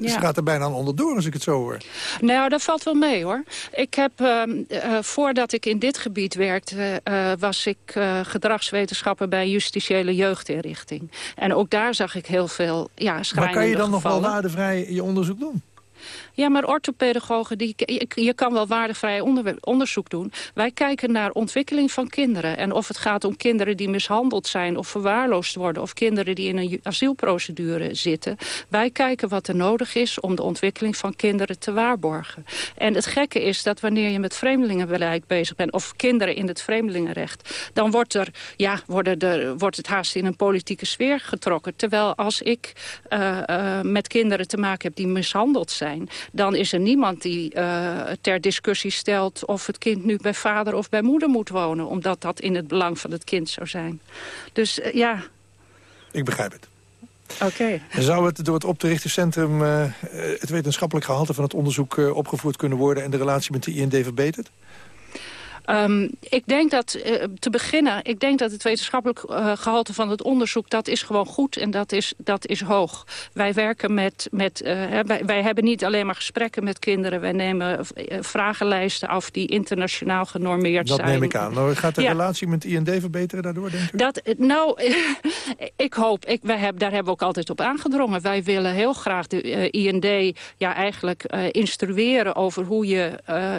ja. Ze gaat er bijna aan onderdoor als ik het zo hoor. Nou, dat valt wel mee hoor. Ik heb, uh, uh, voordat ik in dit gebied werkte, uh, was ik gedragswetenschapper bij justitiële jeugdinrichting. En ook daar zag ik heel veel ja, Maar kan je dan gevallen. nog wel waardevrij je onderzoek doen? Ja, maar orthopedagogen, die, je, kan wel waardevrij onder, onderzoek doen. Wij kijken naar ontwikkeling van kinderen. En of het gaat om kinderen die mishandeld zijn of verwaarloosd worden... of kinderen die in een asielprocedure zitten. Wij kijken wat er nodig is om de ontwikkeling van kinderen te waarborgen. En het gekke is dat wanneer je met vreemdelingenbeleid bezig bent... of kinderen in het vreemdelingenrecht... dan wordt, er, ja, wordt het haast in een politieke sfeer getrokken. Terwijl als ik uh, uh, met kinderen te maken heb die mishandeld zijn dan is er niemand die uh, ter discussie stelt... of het kind nu bij vader of bij moeder moet wonen. Omdat dat in het belang van het kind zou zijn. Dus uh, ja... Ik begrijp het. Oké. Okay. Zou het door het op te richten centrum... Uh, het wetenschappelijk gehalte van het onderzoek opgevoerd kunnen worden... en de relatie met de IND verbeterd? Um, ik denk dat, uh, te beginnen, ik denk dat het wetenschappelijk uh, gehalte van het onderzoek... dat is gewoon goed en dat is, dat is hoog. Wij werken met, met uh, wij, wij hebben niet alleen maar gesprekken met kinderen. Wij nemen vragenlijsten af die internationaal genormeerd dat zijn. Dat neem ik aan. Nou, gaat de ja. relatie met IND verbeteren daardoor, denk u? Dat, nou, (laughs) ik hoop, ik, wij hebben, daar hebben we ook altijd op aangedrongen. Wij willen heel graag de IND ja, eigenlijk instrueren over hoe je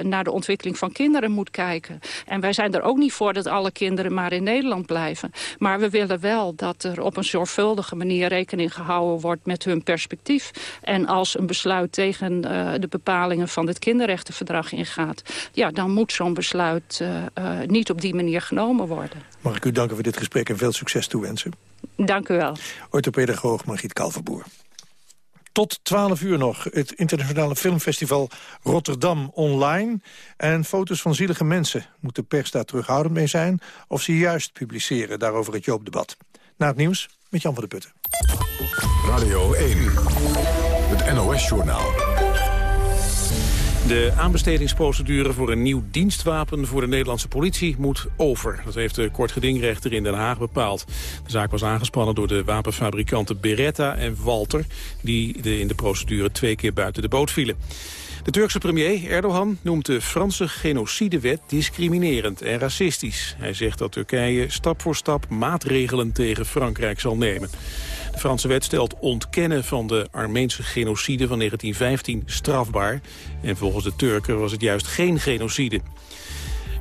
naar de ontwikkeling van kinderen moet kijken. En wij zijn er ook niet voor dat alle kinderen maar in Nederland blijven. Maar we willen wel dat er op een zorgvuldige manier rekening gehouden wordt met hun perspectief. En als een besluit tegen uh, de bepalingen van het kinderrechtenverdrag ingaat... ja, dan moet zo'n besluit uh, uh, niet op die manier genomen worden. Mag ik u danken voor dit gesprek en veel succes toewensen. Dank u wel. Orthopedagoog Margriet Kalverboer. Tot 12 uur nog het internationale filmfestival Rotterdam online. En foto's van zielige mensen. Moet de pers daar terughoudend mee zijn? Of ze juist publiceren? Daarover het Joop-debat. Na het nieuws met Jan van der Putten. Radio 1, het NOS-journaal. De aanbestedingsprocedure voor een nieuw dienstwapen voor de Nederlandse politie moet over. Dat heeft de kortgedingrechter in Den Haag bepaald. De zaak was aangespannen door de wapenfabrikanten Beretta en Walter... die in de procedure twee keer buiten de boot vielen. De Turkse premier Erdogan noemt de Franse genocidewet discriminerend en racistisch. Hij zegt dat Turkije stap voor stap maatregelen tegen Frankrijk zal nemen. De Franse wet stelt ontkennen van de Armeense genocide van 1915 strafbaar. En volgens de Turken was het juist geen genocide.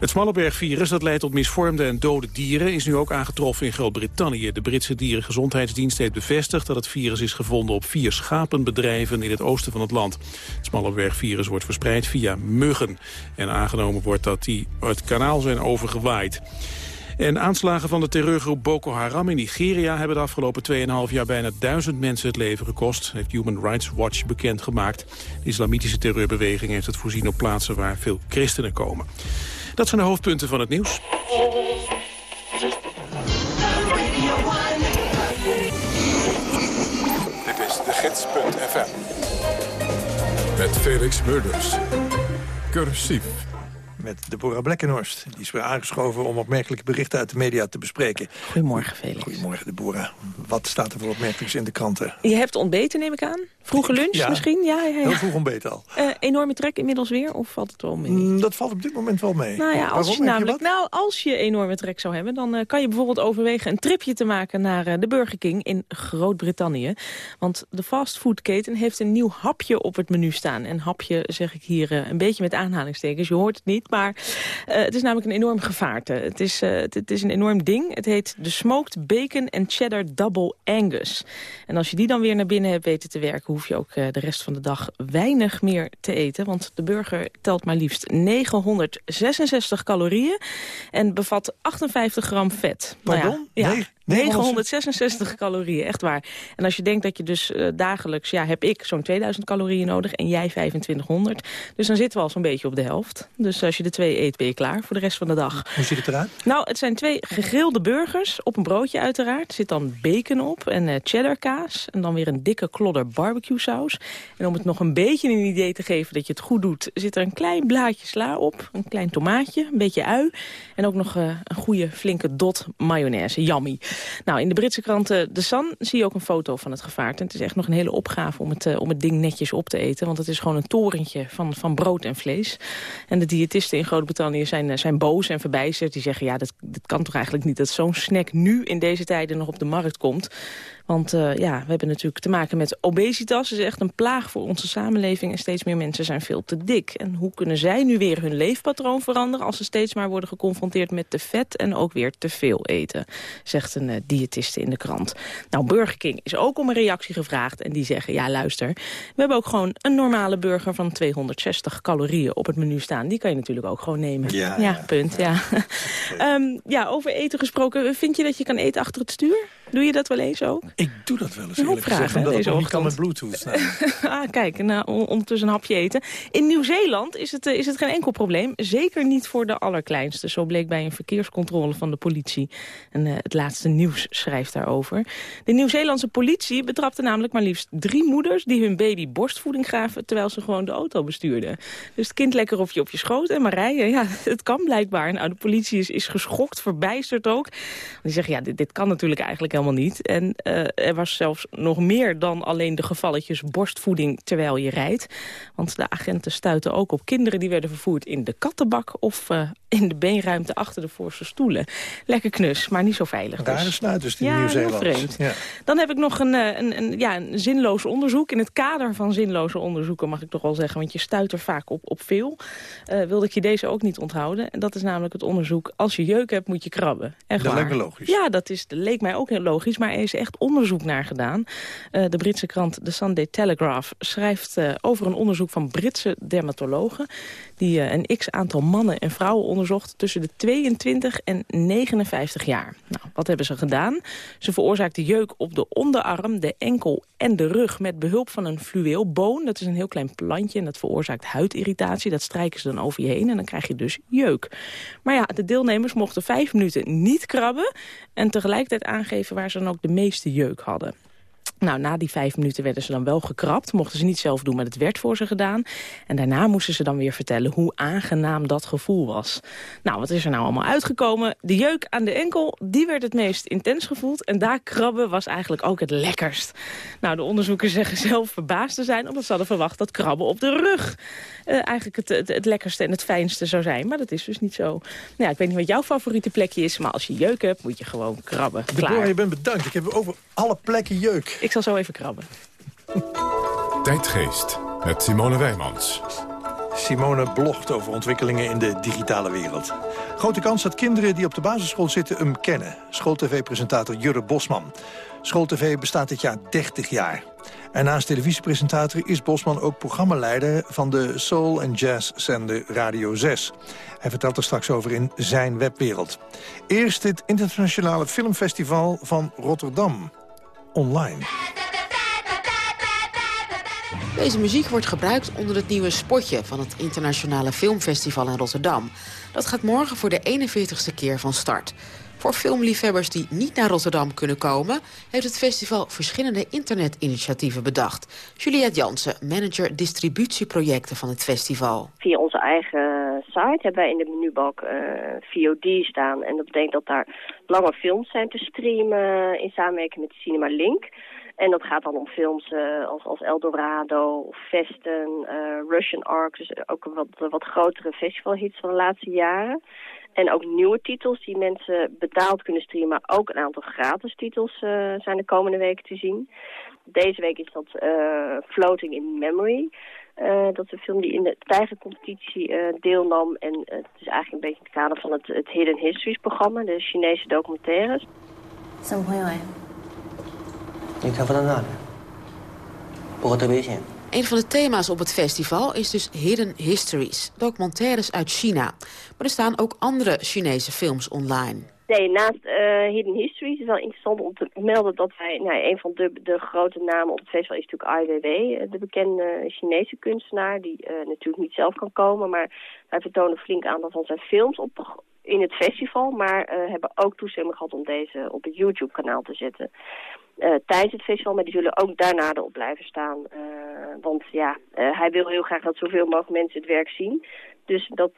Het Smallenberg-virus dat leidt tot misvormde en dode dieren... is nu ook aangetroffen in Groot-Brittannië. De Britse Dierengezondheidsdienst heeft bevestigd... dat het virus is gevonden op vier schapenbedrijven in het oosten van het land. Het Smallenberg-virus wordt verspreid via muggen. En aangenomen wordt dat die het kanaal zijn overgewaaid. En aanslagen van de terreurgroep Boko Haram in Nigeria... hebben de afgelopen 2,5 jaar bijna duizend mensen het leven gekost... heeft Human Rights Watch bekendgemaakt. De islamitische terreurbeweging heeft het voorzien op plaatsen... waar veel christenen komen. Dat zijn de hoofdpunten van het nieuws. Dit is de gids.fm. Met Felix Murders. Cursief. Met Deborah Blekkenhorst. Die is weer aangeschoven om opmerkelijke berichten uit de media te bespreken. Goedemorgen, Felix. Goedemorgen, Deborah. Wat staat er voor opmerkelijks in de kranten? Je hebt ontbeten, neem ik aan? Vroege lunch Ja. misschien? Ja, ja, ja. Heel vroeg ontbeten al. Eh, enorme trek inmiddels weer, of valt het wel mee? Mm, Dat valt op dit moment wel mee. Nou ja, als Waarom? je namelijk, nou, als je enorme trek zou hebben... dan eh, kan je bijvoorbeeld overwegen een tripje te maken naar eh, de Burger King in Groot-Brittannië. Want de fastfoodketen heeft een nieuw hapje op het menu staan. En hapje zeg ik hier een beetje met aanhalingstekens. Je hoort het niet, maar het is namelijk een enorm gevaarte. Het is, het, het is een enorm ding. Het heet de Smoked Bacon and Cheddar Double Angus. En als je die dan weer naar binnen hebt weten te werken... hoef je ook eh, de rest van de dag weinig meer te eten. Want de burger telt maar liefst 966 calorieën... en bevat 58 gram vet. Pardon? ja, Nee, 966 calorieën, echt waar. En als je denkt dat je dus eh, dagelijks... ja, heb ik zo'n 2000 calorieën nodig en jij 2500. Dus dan zitten we al zo'n beetje op de helft. Dus als je de twee eet, ben je klaar voor de rest van de dag. Hoe ziet het eruit? Nou, het zijn twee gegrilde burgers op een broodje uiteraard. Er zit dan bacon op en eh, cheddar kaas. En dan weer een dikke klodder barbecue saus. En om het nog een beetje een idee te geven dat je het goed doet... zit er een klein blaadje sla op, een klein tomaatje, een beetje ui... en ook nog eh, een goede flinke dot mayonaise, yummy. Nou, in de Britse krant The Sun zie je ook een foto van het gevaarte. Het is echt nog een hele opgave om het, eh, om het ding netjes op te eten. Want het is gewoon een torentje van, van brood en vlees. En de diëtisten in Groot-Brittannië zijn, eh, zijn boos en verbijsterd. Die zeggen, ja, dat, dat kan toch eigenlijk niet... dat zo'n snack nu in deze tijden nog op de markt komt. Want eh, ja, we hebben natuurlijk te maken met obesitas. Dat is echt een plaag voor onze samenleving. En steeds meer mensen zijn veel te dik. En hoe kunnen zij nu weer hun leefpatroon veranderen... als ze steeds maar worden geconfronteerd met te vet en ook weer te veel eten? Zegt een uh, diëtiste in de krant. Nou, Burger King is ook om een reactie gevraagd. En die zeggen, ja luister, we hebben ook gewoon een normale burger... van 260 calorieën op het menu staan. Die kan je natuurlijk ook gewoon nemen. Ja, ja punt, ja. (laughs) Ehm, ja, over eten gesproken. Vind je dat je kan eten achter het stuur? Doe je dat wel eens ook? Ik doe dat wel eens Een eerlijk gezegd. Omdat deze nog niet kan met bluetooth. (laughs) Ah, kijk, nou, on- ondertussen een hapje eten. In Nieuw-Zeeland is het, eh, is het geen enkel probleem. Zeker niet voor de allerkleinste. Zo bleek bij een verkeerscontrole van de politie. En eh, het laatste nieuws schrijft daarover. De Nieuw-Zeelandse politie betrapte namelijk maar liefst drie moeders... die hun baby borstvoeding gaven terwijl ze gewoon de auto bestuurden. Dus het kind lekker op je, op je schoot en maar rijden. Ja, (laughs) het kan blijkbaar. Nou, de politie is, is geschokt, verbijsterd ook. Die zeggen, ja, dit, dit kan natuurlijk eigenlijk helemaal niet. En eh, er was zelfs nog meer dan alleen de gevalletjes borstvoeding terwijl je rijdt. Want de agenten stuiten ook op kinderen die werden vervoerd in de kattenbak... of eh, in de beenruimte achter de voorste stoelen. Lekker knus, maar niet zo veilig. Rare dus. snuiters, die Ja, vreemd. Ja. Dan heb ik nog een, eh, een, een, ja, een zinloos onderzoek. In het kader van zinloze onderzoeken mag ik toch wel zeggen... want je stuit er vaak op, op veel. Eh, wilde ik je deze ook niet onthouden. En dat is namelijk het onderzoek... als je jeuk hebt, moet je krabben. Echt Dat waar. lijkt me logisch. Ja, dat, is, leek mij ook heel logisch. Maar er is echt onderzoek naar gedaan. Eh, de Britse krant The Sunday Telegraph schrijft eh, over een onderzoek van Britse dermatologen... die eh, een x-aantal mannen en vrouwen onderzocht tussen de 22 en 59 jaar. Nou, wat hebben ze gedaan? Ze veroorzaakten jeuk op de onderarm, de enkel en de rug... met behulp van een fluweelboon. Dat is een heel klein plantje en dat veroorzaakt huidirritatie. Dat strijken ze dan over je heen en dan krijg je dus jeuk. Maar ja, de deelnemers mochten vijf minuten niet krabben... en tegelijkertijd aangeven waar ze dan ook de meeste jeuk hadden. Nou, na die vijf minuten werden ze dan wel gekrapt. Mochten ze niet zelf doen, maar het werd voor ze gedaan. En daarna moesten ze dan weer vertellen hoe aangenaam dat gevoel was. Nou, wat is er nou allemaal uitgekomen? De jeuk aan de enkel, die werd het meest intens gevoeld. En daar krabben was eigenlijk ook het lekkerst. Nou, de onderzoekers zeggen zelf verbaasd te zijn... omdat ze hadden verwacht dat krabben op de rug... eh, eigenlijk het, het, het lekkerste en het fijnste zou zijn. Maar dat is dus niet zo. Nou ja, ik weet niet wat jouw favoriete plekje is... maar als je jeuk hebt, moet je gewoon krabben. Deborah, Klaar. je bent bedankt. Ik heb over alle plekken jeuk. Ik zal zo even krabben. Tijdgeest met Simone Wijmans. Simone blogt over ontwikkelingen in de digitale wereld. Grote kans dat kinderen die op de basisschool zitten hem kennen. Schooltv-presentator Jurre Bosman. Schooltv bestaat dit jaar 30 jaar. En naast televisiepresentator is Bosman ook programmaleider... van de soul- en jazz-zender Radio 6. Hij vertelt er straks over in zijn webwereld. Eerst het internationale filmfestival van Rotterdam. Online. Deze muziek wordt gebruikt onder het nieuwe spotje van het Internationale Filmfestival in Rotterdam. Dat gaat morgen voor de 41ste keer van start. Voor filmliefhebbers die niet naar Rotterdam kunnen komen... heeft het festival verschillende internetinitiatieven bedacht. Juliette Jansen, manager distributieprojecten van het festival. Via onze eigen site hebben wij in de menubalk uh, VOD staan. En dat betekent dat daar lange films zijn te streamen in samenwerking met Cinema Link... En dat gaat dan om films uh, als, als Eldorado, Vesten, uh, Russian Ark. Dus ook wat, wat grotere festivalhits van de laatste jaren. En ook nieuwe titels die mensen betaald kunnen streamen. Maar ook een aantal gratis titels uh, zijn de komende weken te zien. Deze week is dat Floating in Memory. dat is een film die in de tijgercompetitie deelnam. En het is eigenlijk een beetje in het kader van het, het Hidden Histories programma. De Chinese documentaires. 什么朋友哎？你看不到那里，不过特别险。 Een van de thema's op het festival is dus Hidden Histories, documentaires uit China. Maar er staan ook andere Chinese films online. Nee, naast uh, Hidden Histories is wel interessant om te melden dat wij, nou, een van de, de grote namen op het festival is natuurlijk Ai Weiwei, de bekende Chinese kunstenaar, die uh, natuurlijk niet zelf kan komen, maar wij vertonen flink aantal van zijn films op, in het festival, maar uh, hebben ook toestemming gehad om deze op het YouTube-kanaal te zetten. Uh, tijdens het festival, maar die zullen ook daarna erop blijven staan. Uh, want ja, uh, hij wil heel graag dat zoveel mogelijk mensen het werk zien. Dus dat,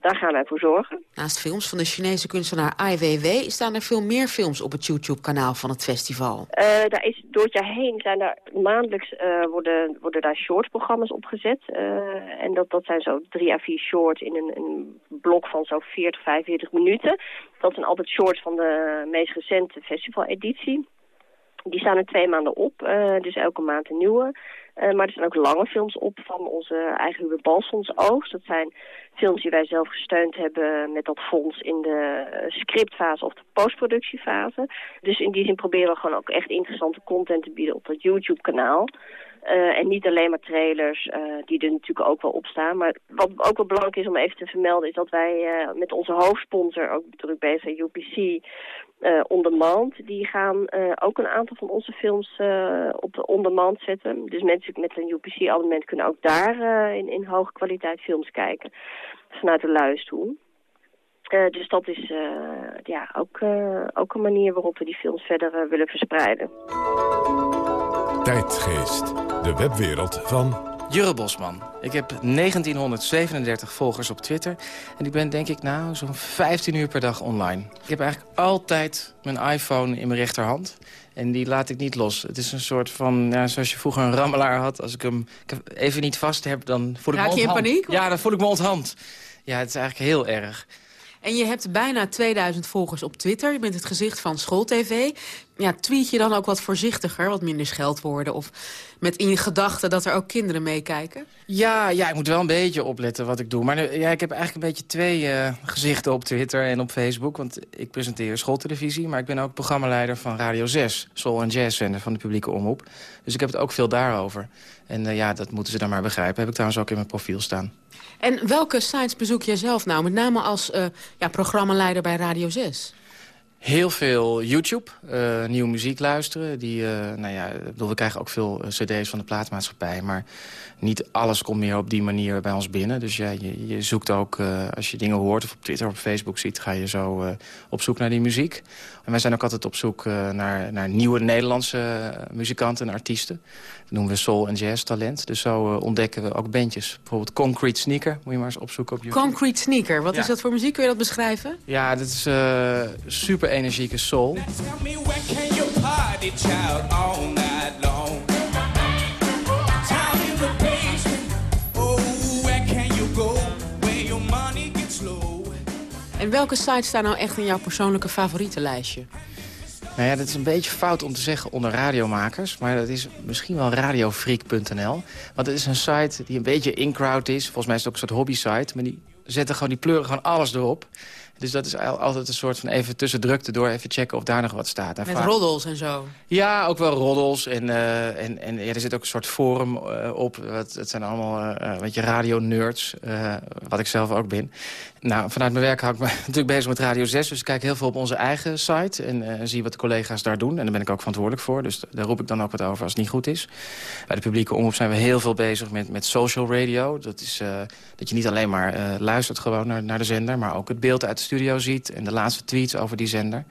daar gaan wij voor zorgen. Naast films van de Chinese kunstenaar Ai Weiwei... staan er veel meer films op het YouTube-kanaal van het festival. daar is, door het jaar heen zijn daar maandelijks worden, worden daar shortprogramma's opgezet. en dat, dat zijn zo drie à vier shorts in een, een blok van zo 40, 45 minuten. Dat zijn altijd shorts van de meest recente festivaleditie. Die staan er twee maanden op, uh, dus elke maand een nieuwe. Uh, maar er zijn ook lange films op van onze eigen Hubert Balsons. Dat zijn films die wij zelf gesteund hebben met dat fonds in de scriptfase of de postproductiefase. Dus in die zin proberen we gewoon ook echt interessante content te bieden op dat YouTube-kanaal. Uh, en niet alleen maar trailers, uh, die er natuurlijk ook wel op staan. Maar wat ook wel belangrijk is om even te vermelden... is dat wij uh, met onze hoofdsponsor, ook druk bezig zijn, UPC... On Demand, die gaan ook een aantal van onze films op On Demand zetten. Dus mensen met een UPC-abonnement kunnen ook daar in, in hoge kwaliteit films kijken. Vanuit de. Uh, dus dat is ja, ook, ook een manier waarop we die films verder willen verspreiden. Tijdgeest, de webwereld van... Jurre Bosman. Ik heb 1937 volgers op Twitter. En ik ben denk ik nou zo'n 15 uur per dag online. Ik heb eigenlijk altijd mijn iPhone in mijn rechterhand. En die laat ik niet los. Het is een soort van, ja, zoals je vroeger een rammelaar had. Als ik hem even niet vast heb, dan voel ik Raak me je in onthand. paniek? Ja, dan voel ik me onthand. Ja, het is eigenlijk heel erg. En je hebt bijna 2000 volgers op Twitter. Je bent het gezicht van SchoolTV. Ja, tweet je dan ook wat voorzichtiger, wat minder scheldwoorden... of met in je gedachten dat er ook kinderen meekijken? Ja, ja, ik moet wel een beetje opletten wat ik doe. Maar nu- ja, ik heb eigenlijk een beetje twee eh, gezichten op Twitter en op Facebook. Want ik presenteer schooltelevisie, maar ik ben ook programmaleider van Radio 6. Soul en Jazz zender van de publieke omroep. Dus ik heb het ook veel daarover. En eh, ja, dat moeten ze dan maar begrijpen. Heb ik trouwens ook in mijn profiel staan. En welke sites bezoek jij zelf nou? Met name als eh ja, programmaleider bij Radio 6. Heel veel YouTube, eh, nieuwe muziek luisteren. Die, eh, nou ja, bedoel, we krijgen ook veel cd's van de plaatmaatschappij. Maar niet alles komt meer op die manier bij ons binnen. Dus ja, je, je zoekt ook, eh, als je dingen hoort of op Twitter of op Facebook ziet... ga je zo eh, op zoek naar die muziek. En wij zijn ook altijd op zoek eh, naar, naar nieuwe Nederlandse muzikanten en artiesten. Dat noemen we soul- en jazz talent. Dus zo ontdekken we ook bandjes. Bijvoorbeeld Concrete Sneaker, moet je maar eens opzoeken op YouTube. Concrete Sneaker, wat Ja. is dat voor muziek? Kun je dat beschrijven? Ja, dit is eh, super energieke soul. Can you party child all night En welke sites staan nou echt in jouw persoonlijke favorietenlijstje? Nou ja, dat is een beetje fout om te zeggen onder radiomakers. Maar dat is misschien wel radiofreak.nl. Want het is een site die een beetje in-crowd is. Volgens mij is het ook een soort hobby-site. Maar die zetten gewoon, die pleuren gewoon alles erop. Dus dat is al- altijd een soort van even tussen drukte door... even checken of daar nog wat staat. En Met vaak- roddels en zo. Ja, ook wel roddels. En, eh, en, en ja, er zit ook een soort forum eh, op. Het, het zijn allemaal eh, eh, weet je, radio-nerds, wat ik zelf ook ben. Nou, vanuit mijn werk hou ik me (laughs) natuurlijk bezig met Radio 6. Dus ik kijk heel veel op onze eigen site en eh, zie wat de collega's daar doen. En daar ben ik ook verantwoordelijk voor. Dus daar roep ik dan ook wat over als het niet goed is. Bij de publieke omroep zijn we heel veel bezig met, met social radio. Dat is eh, dat je niet alleen maar eh, luistert gewoon naar, naar de zender... maar ook het beeld uit de studio ziet en de laatste tweets over die zender.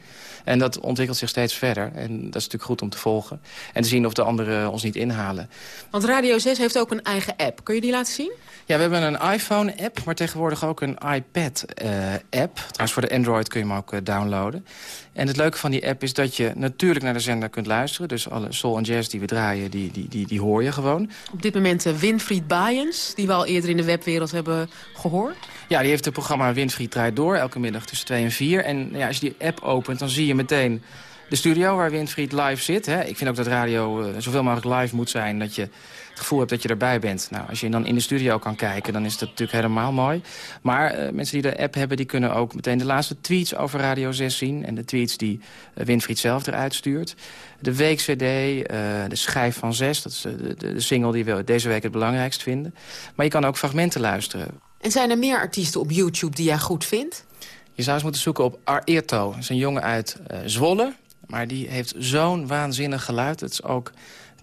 En dat ontwikkelt zich steeds verder. En dat is natuurlijk goed om te volgen. En te zien of de anderen ons niet inhalen. Want Radio 6 heeft ook een eigen app. Kun je die laten zien? Ja, we hebben een iPhone-app, maar tegenwoordig ook een iPad-app. Trouwens, voor de Android kun je hem ook eh, downloaden. En het leuke van die app is dat je natuurlijk naar de zender kunt luisteren. Dus alle soul en jazz die we draaien, die, die, die, die hoor je gewoon. Op dit moment eh, Winfried Baaiens, die we al eerder in de webwereld hebben gehoord. Ja, die heeft het programma Winfried draait door, elke middag tussen 2 en 4. En ja, als je die app opent, dan zie je meteen de studio waar Winfried live zit. Hè. Ik vind ook dat radio eh, zoveel mogelijk live moet zijn, dat je het gevoel hebt dat je erbij bent. Nou, als je dan in de studio kan kijken, dan is dat natuurlijk helemaal mooi. Maar eh, mensen die de app hebben, die kunnen ook meteen de laatste tweets over Radio 6 zien. En de tweets die eh, Winfried zelf eruit stuurt. De week-cd, eh, de schijf van 6, dat is de, de single die we deze week het belangrijkst vinden. Maar je kan ook fragmenten luisteren. En zijn er meer artiesten op YouTube die jij goed vindt? Je zou eens moeten zoeken op Airto. Dat is een jongen uit eh, Zwolle. Maar die heeft zo'n waanzinnig geluid. Het is ook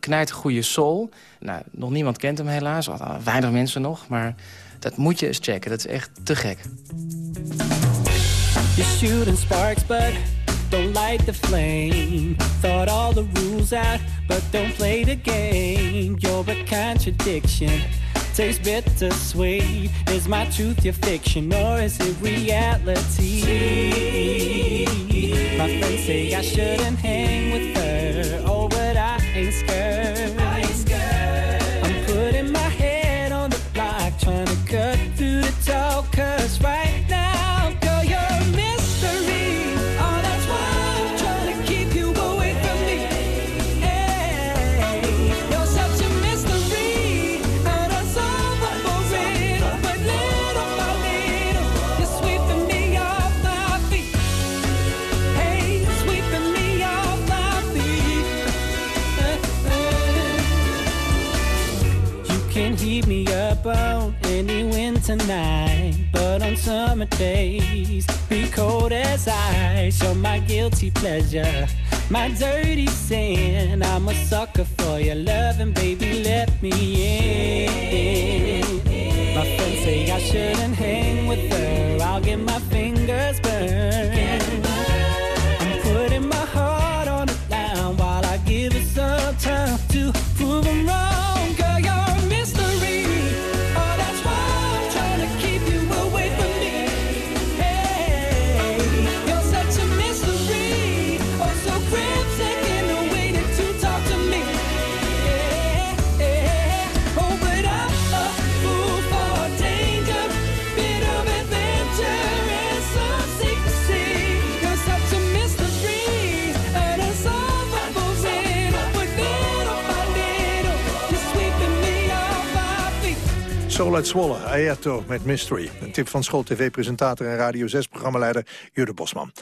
knijt goede soul. Nou, nog niemand kent hem helaas. al Weinig mensen nog. Maar dat moet je eens checken. Dat is echt te gek. You're shooting sparks, but don't light the flame. Thought all the rules out, but don't play the game. You're a contradiction. Tastes bittersweet. Is my truth your fiction, or is it reality? My friends say I shouldn't hang with her. Oh, but I ain't scared. Night, but on summer days, be cold as ice. You're my guilty pleasure, my dirty sin. I'm a sucker for your love, and baby, let me in. My friends say I shouldn't hang with her. I'll get my fingers burned. Uit Zwolle, Aerto met Mystery. Een tip van school-tv-presentator en Radio 6-programmaleider Jurde Bosman.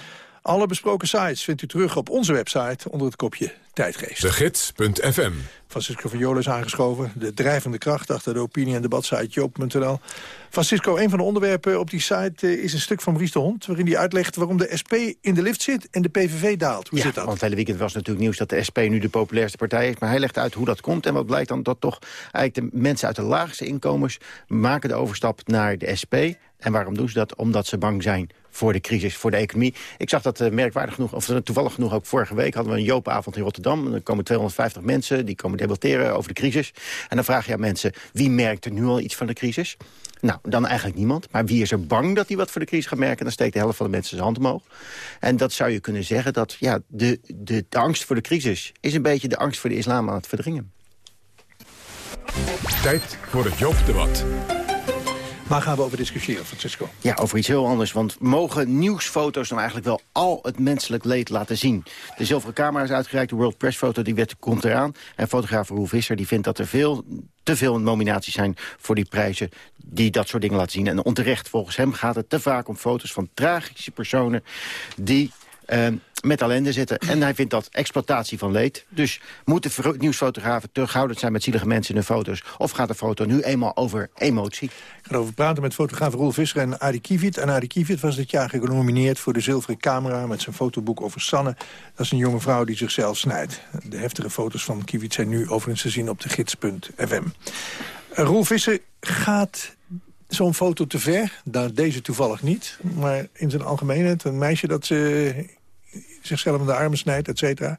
Alle besproken sites vindt u terug op onze website onder het kopje Tijdgeest. De Gids.fm. Francisco van Jolen is aangeschoven. De drijvende kracht achter de opinie- en debatsite joop.nl. Francisco, een van de onderwerpen op die site eh, is een stuk van Maurice de Hond... waarin hij uitlegt waarom de SP in de lift zit en de PVV daalt. Hoe ja, zit dat? want het hele weekend was natuurlijk nieuws dat de SP nu de populairste partij is. Maar hij legt uit hoe dat komt. En wat blijkt dan dat toch eigenlijk de mensen uit de laagste inkomens... maken de overstap naar de SP. En waarom doen ze dat? Omdat ze bang zijn voor de crisis, voor de economie. Ik zag dat uh, merkwaardig genoeg, of uh, toevallig genoeg ook vorige week... hadden we een Joopavond in Rotterdam. Er komen 250 mensen, die komen debatteren over de crisis. En dan vraag je aan mensen, wie merkt er nu al iets van de crisis? Nou, dan eigenlijk niemand. Maar wie is er bang dat hij wat voor de crisis gaat merken? Dan steekt de helft van de mensen zijn hand omhoog. En dat zou je kunnen zeggen dat ja, de, de, de angst voor de crisis... is een beetje de angst voor de islam aan het verdringen. Tijd voor het Joop-debat. Waar gaan we over discussiëren, Francisco? Ja, over iets heel anders. Want mogen nieuwsfoto's nou eigenlijk wel al het menselijk leed laten zien? De zilveren camera is uitgereikt, de World Press Photo die werd, komt eraan. En fotograaf Roel Visser die vindt dat er veel, te veel nominaties zijn voor die prijzen die dat soort dingen laten zien. En onterecht, volgens hem gaat het te vaak om foto's van tragische personen die eh, met ellende zitten. En hij vindt dat exploitatie van leed. Dus moeten nieuwsfotografen terughoudend zijn met zielige mensen in hun foto's? Of gaat de foto nu eenmaal over emotie? Ik ga erover praten met fotograaf Roel Visser en Adi Kievit. En Adi Kievit was dit jaar genomineerd voor de Zilveren Camera... met zijn fotoboek over Sanne. Dat is een jonge vrouw die zichzelf snijdt. De heftige foto's van Kievit zijn nu overigens te zien op de gids.fm. Uh, Roel Visser, gaat zo'n foto te ver? Nou, deze toevallig niet. Maar in zijn algemeenheid, een meisje dat ze zichzelf in de armen snijdt, et cetera...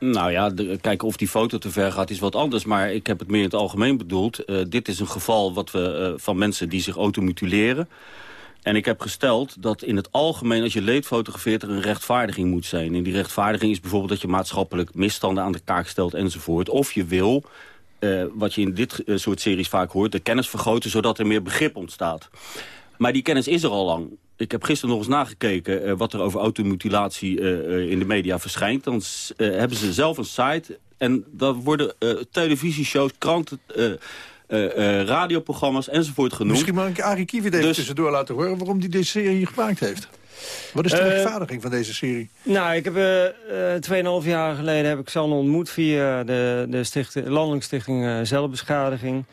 Nou ja, kijken of die foto te ver gaat is wat anders. Maar ik heb het meer in het algemeen bedoeld. Uh, dit is een geval wat we, uh, van mensen die zich automutileren. En ik heb gesteld dat in het algemeen, als je leed fotografeert... er een rechtvaardiging moet zijn. En die rechtvaardiging is bijvoorbeeld dat je maatschappelijk misstanden aan de kaak stelt enzovoort. Of je wil, uh, wat je in dit soort series vaak hoort, de kennis vergroten... zodat er meer begrip ontstaat. Maar die kennis is er al lang ik heb gisteren nog eens nagekeken uh, wat er over automutilatie uh, in de media verschijnt. Dan hebben ze zelf een site en daar worden televisieshows, kranten... radioprogramma's enzovoort genoemd. Misschien mag ik Arie Kiewit even dus, tussendoor laten horen... waarom hij deze serie gemaakt heeft. Wat is de rechtvaardiging van deze serie? Nou, ik heb uh, 2,5 jaar geleden heb ik Sanne ontmoet... via de, de stichting, Landelijke Stichting Zelfbeschadiging.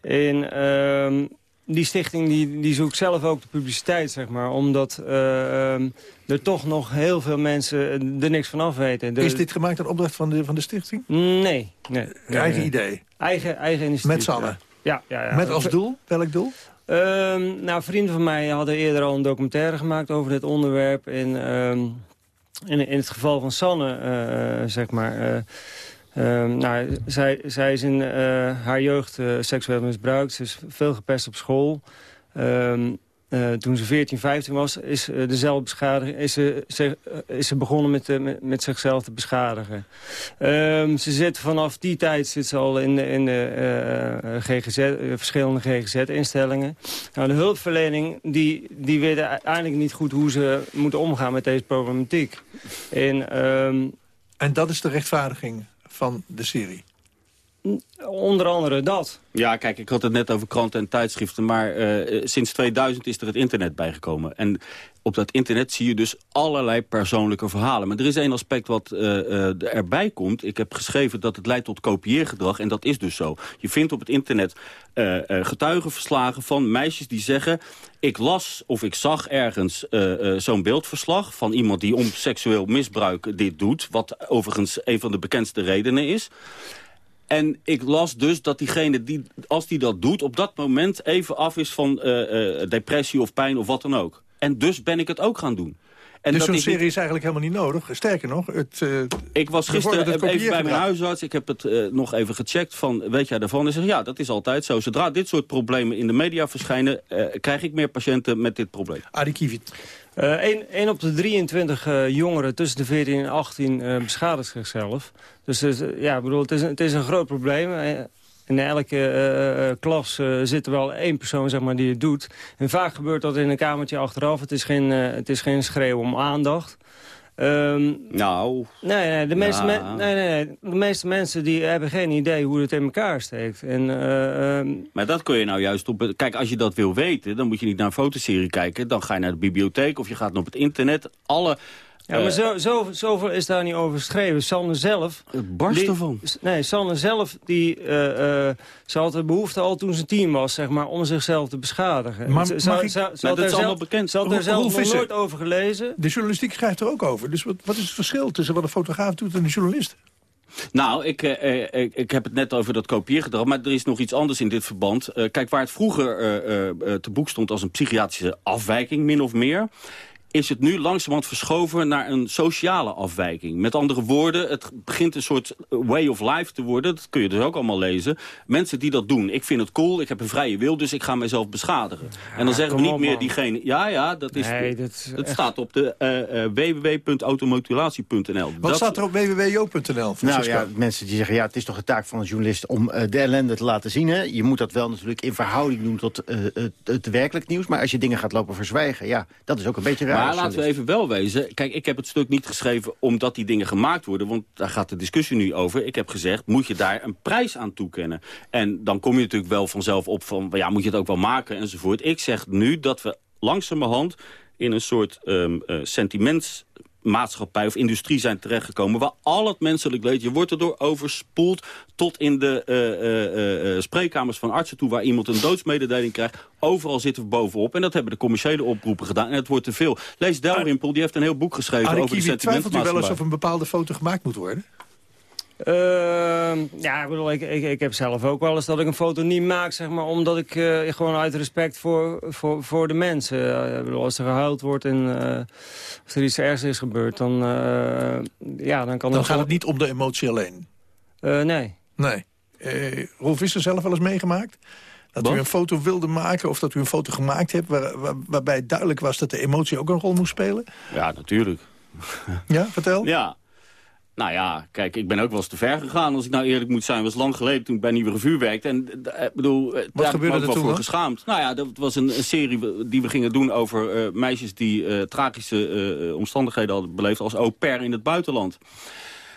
En ehm, die stichting die, die zoekt zelf ook de publiciteit, zeg maar. Omdat uh, um, er toch nog heel veel mensen er niks van af weten. De... Is dit gemaakt aan opdracht van de, van de stichting? Nee. nee, eigen nee. idee? Eigen, eigen initiatief. Met Sanne? Ja. ja, ja, Met als doel? Welk doel? Um, nou, vrienden van mij hadden eerder al een documentaire gemaakt over dit onderwerp. En um, in, in het geval van Sanne, uh, zeg maar... Uh, Um, nou, zij, zij is in haar jeugd seksueel misbruikt. Ze is veel gepest op school. Uh, toen ze 14, 15 was, is, uh, de zelfbeschadiging, is, ze, ze, is ze begonnen met, met, zichzelf te beschadigen. Um, ze zit vanaf die tijd zit ze al in de, in de GGZ, verschillende GGZ-instellingen. Nou, de hulpverlening die, die weet eigenlijk niet goed hoe ze moeten omgaan met deze problematiek. En, en dat is de rechtvaardiging van de serie? Onder andere dat. Ja, kijk, ik had het net over kranten en tijdschriften... maar uh, sinds 2000 is er het internet bijgekomen. En op dat internet zie je dus allerlei persoonlijke verhalen. Maar er is één aspect wat uh, uh, erbij komt. Ik heb geschreven dat het leidt tot kopieergedrag. En dat is dus zo. Je vindt op het internet getuigenverslagen van meisjes die zeggen... ik las of ik zag ergens zo'n beeldverslag... van iemand die om seksueel misbruik dit doet. Wat overigens een van de bekendste redenen is... En ik las dus dat diegene, die, als die dat doet... op dat moment even af is van uh, uh, depressie of pijn of wat dan ook. En dus ben ik het ook gaan doen. En dus zo'n serie is eigenlijk helemaal niet nodig. Sterker nog, het, uh, ik was gisteren even bij mijn huisarts. Ik heb het uh, nog even gecheckt. Van, weet jij daarvan? En zeg ja, dat is altijd zo. Zodra dit soort problemen in de media verschijnen... Uh, krijg ik meer patiënten met dit probleem. Adi Kievit. Uh, 1 op de 23 uh, jongeren tussen de 14 en 18 uh, beschadigt zichzelf. Dus ja, bedoel, het, is, het is een groot probleem. In elke klas zit er wel één persoon zeg maar, die het doet. En vaak gebeurt dat in een kamertje achteraf. Het is geen, het is geen schreeuw om aandacht. Um, nou... Nee, nee, de meeste nee, nee, nee, de meeste mensen die hebben geen idee hoe het in elkaar steekt. En, uh, um... Maar dat kun je nou juist op... Kijk, als je dat wil weten, dan moet je niet naar een fotoserie kijken. Dan ga je naar de bibliotheek of je gaat op het internet. Alle ja, maar zo, zo, zoveel is daar niet over geschreven. Sanne zelf... Het barst die, ervan. Nee, Sanne zelf, die, uh, uh, ze had de behoefte al toen ze tien was, zeg maar, om zichzelf te beschadigen. Maar ze, mag ik... ze, ze, nou, dat is allemaal zelf, bekend. Ze had er zelf nog nooit over gelezen. De journalistiek schrijft er ook over. Dus wat, wat is het verschil tussen wat een fotograaf doet en een journalist? Nou, ik, eh, ik, ik heb het net over dat kopieergedrag, maar er is nog iets anders in dit verband. Uh, kijk, waar het vroeger uh, te boek stond als een psychiatrische afwijking, min of meer is het nu langzamerhand verschoven naar een sociale afwijking. Met andere woorden, het begint een soort way of life te worden. Dat kun je dus ook allemaal lezen. Mensen die dat doen, ik vind het cool, ik heb een vrije wil, dus ik ga mezelf beschadigen. en dan zeggen we niet op, meer man. diegene... Ja, ja, dat is... Nee, dat is het echt- staat op de eh, eh, www.automutilatie.nl. Wat Dat- staat er op www.jo.nl, Nou ja, mensen die zeggen, ja, het is toch de taak van een journalist om eh, de ellende te laten zien. Hè? Je moet dat wel natuurlijk in verhouding doen tot eh, het, het werkelijk nieuws. Maar als je dingen gaat lopen verzwijgen, ja, dat is ook een beetje raar. Maar als laten we even wel wezen. Kijk, ik heb het stuk niet geschreven omdat die dingen gemaakt worden. Want daar gaat de discussie nu over. Ik heb gezegd, moet je daar een prijs aan toekennen? En dan kom je natuurlijk wel vanzelf op van... ja, moet je het ook wel maken enzovoort. Ik zeg nu dat we langzamerhand in een soort ehm eh, sentimentsmaatschappij of industrie zijn terechtgekomen... waar al het menselijk leed, je wordt erdoor overspoeld... tot in de eh, eh, eh, spreekkamers van artsen toe... waar iemand een doodsmededeling krijgt. Overal zitten we bovenop. En dat hebben de commerciële oproepen gedaan. En het wordt te veel. Lees Delrimpel, die heeft een heel boek geschreven Arie over de Kiewit, twijfelt u wel eens of een bepaalde foto gemaakt moet worden? Ehm, ja, ik bedoel, ik, ik, ik heb zelf ook wel eens dat ik een foto niet maak, zeg maar, omdat ik eh, gewoon uit respect voor, voor, voor de mensen. eh, ik bedoel, als er gehuild wordt en eh, als er iets ergs is gebeurd, dan, eh, ja, dan kan Dan gaat het niet om de emotie alleen. Eh, nee. Nee. Eh Rolf is er zelf wel eens meegemaakt? Dat u een foto wilde maken of dat u een foto gemaakt hebt... Waar, waar- waarbij duidelijk was dat de emotie ook een rol moest spelen? Ja, natuurlijk. Ja, vertel. Ja. Nou ja, kijk, ik ben ook wel eens te ver gegaan, als ik nou eerlijk moet zijn. Het was lang geleden toen ik bij Nieuwe Revue werkte. En eh, ik bedoel, eh, daar heb ik me gebeurde er voor dan? geschaamd. Nou ja, dat was een, een serie die we gingen doen over eh, meisjes die eh, tragische eh, omstandigheden hadden beleefd als au pair in het buitenland.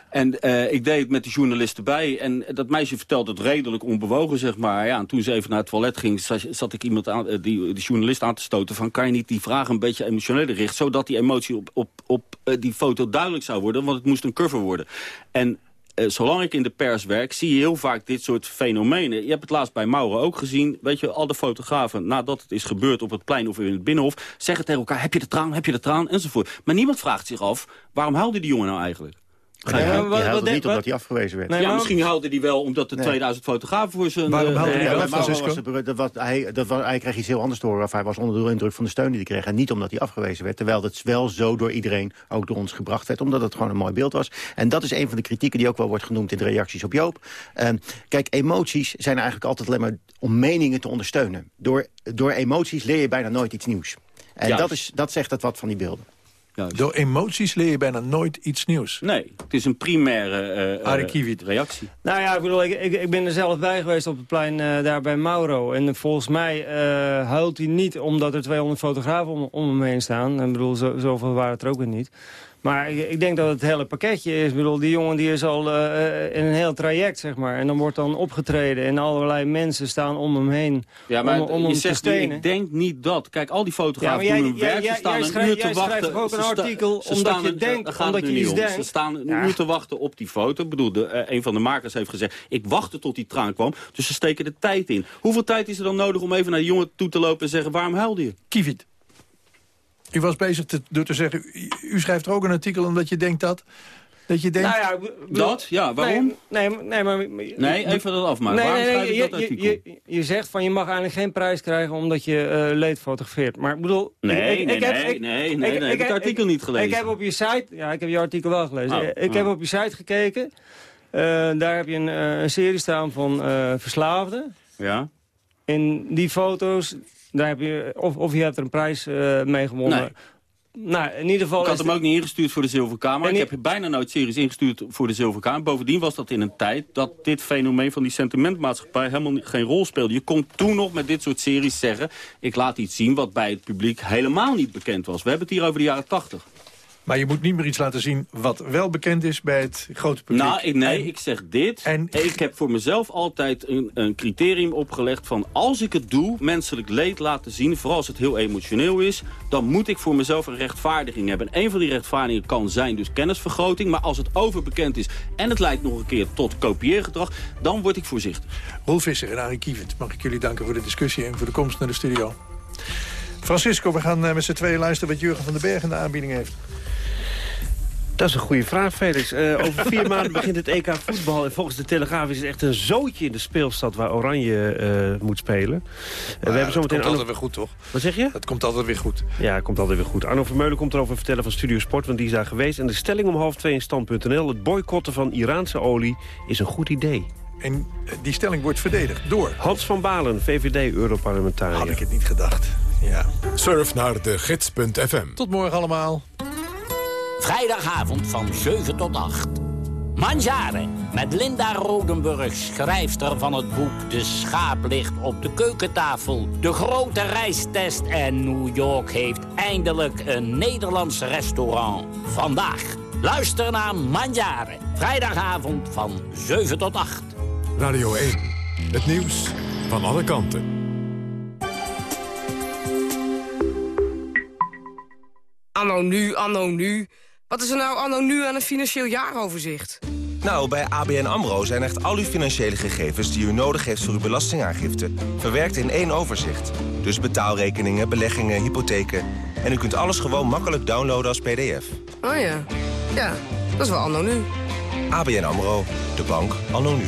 En eh, ik deed het met de journalist erbij. En dat meisje vertelde het redelijk onbewogen, zeg maar. Ja, en toen ze even naar het toilet ging, zat, ik iemand aan, eh, die, die journalist aan te stoten... van kan je niet die vraag een beetje emotioneler richten... zodat die emotie op, op, op eh, die foto duidelijk zou worden. Want het moest een cover worden. En eh, zolang ik in de pers werk, zie je heel vaak dit soort fenomenen. Je hebt het laatst bij Mauro ook gezien. Weet je, al de fotografen, nadat het is gebeurd op het plein of in het Binnenhof... zeggen tegen elkaar, heb je de traan, heb je de traan, enzovoort. Maar niemand vraagt zich af, waarom huilde die jongen nou eigenlijk? Hij Ja, wat- huilde wat- niet omdat hij afgewezen werd. Nee, ja, maar- misschien haalde hij wel omdat er Nee. 2000 fotografen voor zijn... Waarom eh, haalde hij eh, wel Francisco? was de- dat was, hij, dat was, hij kreeg iets heel anders te horen. Of hij was onder de indruk van de steun die hij kreeg. En niet omdat hij afgewezen werd. Terwijl het wel zo door iedereen, ook door ons, gebracht werd. Omdat het gewoon een mooi beeld was. En dat is een van de kritieken die ook wel wordt genoemd in de reacties op Joop. Ehm, kijk, emoties zijn eigenlijk altijd alleen maar om meningen te ondersteunen. Door, door emoties leer je bijna nooit iets nieuws. En Juist. dat, is, dat zegt het wat van die beelden. Juist. Door emoties leer je bijna nooit iets nieuws. Nee, het is een primaire eh, eh, reactie. Nou ja, ik bedoel, ik, ik, ik ben er zelf bij geweest op het plein eh, daar bij Mauro. En volgens mij eh, huilt hij niet omdat er 200 fotografen om, om hem heen staan. Ik bedoel, zo, zoveel waren het er ook weer niet. Maar ik, ik denk dat het hele pakketje is. Ik bedoel, die jongen die is al eh, in een heel traject, zeg maar. En dan wordt dan opgetreden en allerlei mensen staan om hem heen Ja, maar om, om je hem te zegt nu, stenen. ik denk niet dat. Kijk, al die Ja, fotografen maar jij- doen hun werk. jij- ze staan jij een schrijft- uur te schrijft wachten. toch ook een artikel ze omdat je denkt, omdat je iets om. denkt. Ze staan een Ja. uur te wachten op die foto. Ik bedoel, de, eh, een van de makers heeft gezegd... ik wachtte tot die traan kwam, dus ze steken de tijd in. Hoeveel tijd is er dan nodig om even naar die jongen toe te lopen en zeggen... waarom huilde je? Kievit. U was bezig te, door te zeggen... U, schrijft er ook een artikel omdat je denkt dat... Dat je denkt... Nou ja, bedoel- Dat? Ja, waarom? Nee, nee, nee maar... Nee, even dat afmaken. Waarom schrijf ik je, dat artikel? Je, je, je zegt van je mag eigenlijk geen prijs krijgen omdat je eh, leed fotografeert. Maar ik bedoel... Nee, ik, nee, ik heb, nee, ik- nee, nee, ik- nee, ik heb het artikel niet gelezen. Ik heb op je site... Ja, ik heb je artikel wel gelezen. Oh, ik oh. heb op je site gekeken. Eh, daar heb je een, eh, een serie staan van eh, verslaafden. Ja? In die foto's, daar heb je... Of, of je hebt er een prijs eh, mee gewonnen. Nee. Nou, in ieder geval... Ik had hem ook niet ingestuurd voor de Zilverkamer. Ik heb bijna nooit series ingestuurd voor de Zilverkamer. Bovendien was dat in een tijd dat dit fenomeen van die sentimentmaatschappij helemaal geen rol speelde. Je kon toen nog met dit soort series zeggen... ik laat iets zien wat bij het publiek helemaal niet bekend was. We hebben het hier over de jaren tachtig. Maar je moet niet meer iets laten zien wat wel bekend is bij het grote publiek. Nou, ik, nee, En- ik zeg dit. en- ik heb voor mezelf altijd een, een criterium opgelegd van... als ik het doe, menselijk leed laten zien... vooral als het heel emotioneel is... dan moet ik voor mezelf een rechtvaardiging hebben. En een van die rechtvaardigingen kan zijn dus kennisvergroting... maar als het overbekend is en het leidt nog een keer tot kopieergedrag... dan word ik voorzichtig. Rolf Visser en Arie Kievit, mag ik jullie danken voor de discussie... en voor de komst naar de studio. Francisco, we gaan eh, met z'n tweeën luisteren wat Jurgen van den Berg in de aanbieding heeft. Dat is een goede vraag, Felix. Uh, over vier (laughs) maanden begint het EK voetbal. En volgens de Telegraaf is het echt een zootje in de speelstad... waar Oranje uh, moet spelen. Uh, we hebben zometeen komt altijd weer goed, toch? Wat zeg je? Het komt altijd weer goed. Ja, het komt altijd weer goed. Arno Vermeulen komt erover vertellen van Studio Sport... want die is daar geweest. En de stelling om half twee in stand.nl... het boycotten van Iraanse olie is een goed idee. En die stelling wordt verdedigd door... Hans van Balen, VVD-Europarlementariër. Had ik het niet gedacht. Ja. Surf naar de gids.fm. Tot morgen allemaal. Vrijdagavond van 7 tot 8. Manjare met Linda Rodenburg, schrijfster van het boek De schaap ligt op de keukentafel. De grote reistest en New York heeft eindelijk een Nederlands restaurant. Vandaag. Luister naar Manjare. Vrijdagavond van 7 tot 8. Radio 1. Het nieuws van alle kanten. Anno nu, anno nu. Wat is er nou anno nu aan een financieel jaaroverzicht? Nou, bij ABN AMRO zijn echt al uw financiële gegevens... die u nodig heeft voor uw belastingaangifte... verwerkt in één overzicht. Dus betaalrekeningen, beleggingen, hypotheken... en u kunt alles gewoon makkelijk downloaden als pdf. Oh ja, ja, dat is wel anno nu. ABN AMRO, de bank anno nu.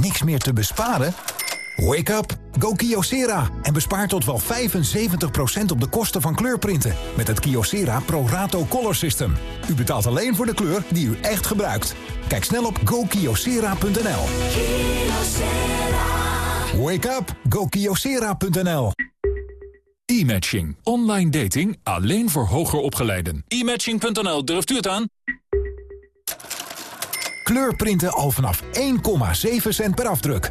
Niks meer te besparen? Wake up, go Kyocera en bespaar tot wel 75% op de kosten van kleurprinten met het Kyocera Pro Rato Color System. U betaalt alleen voor de kleur die u echt gebruikt. Kijk snel op gokyocera.nl. Wake up, go Kyocera.nl. E-matching. Online dating alleen voor hoger opgeleiden. E-matching.nl, durft u het aan? Kleurprinten al vanaf 1,7 cent per afdruk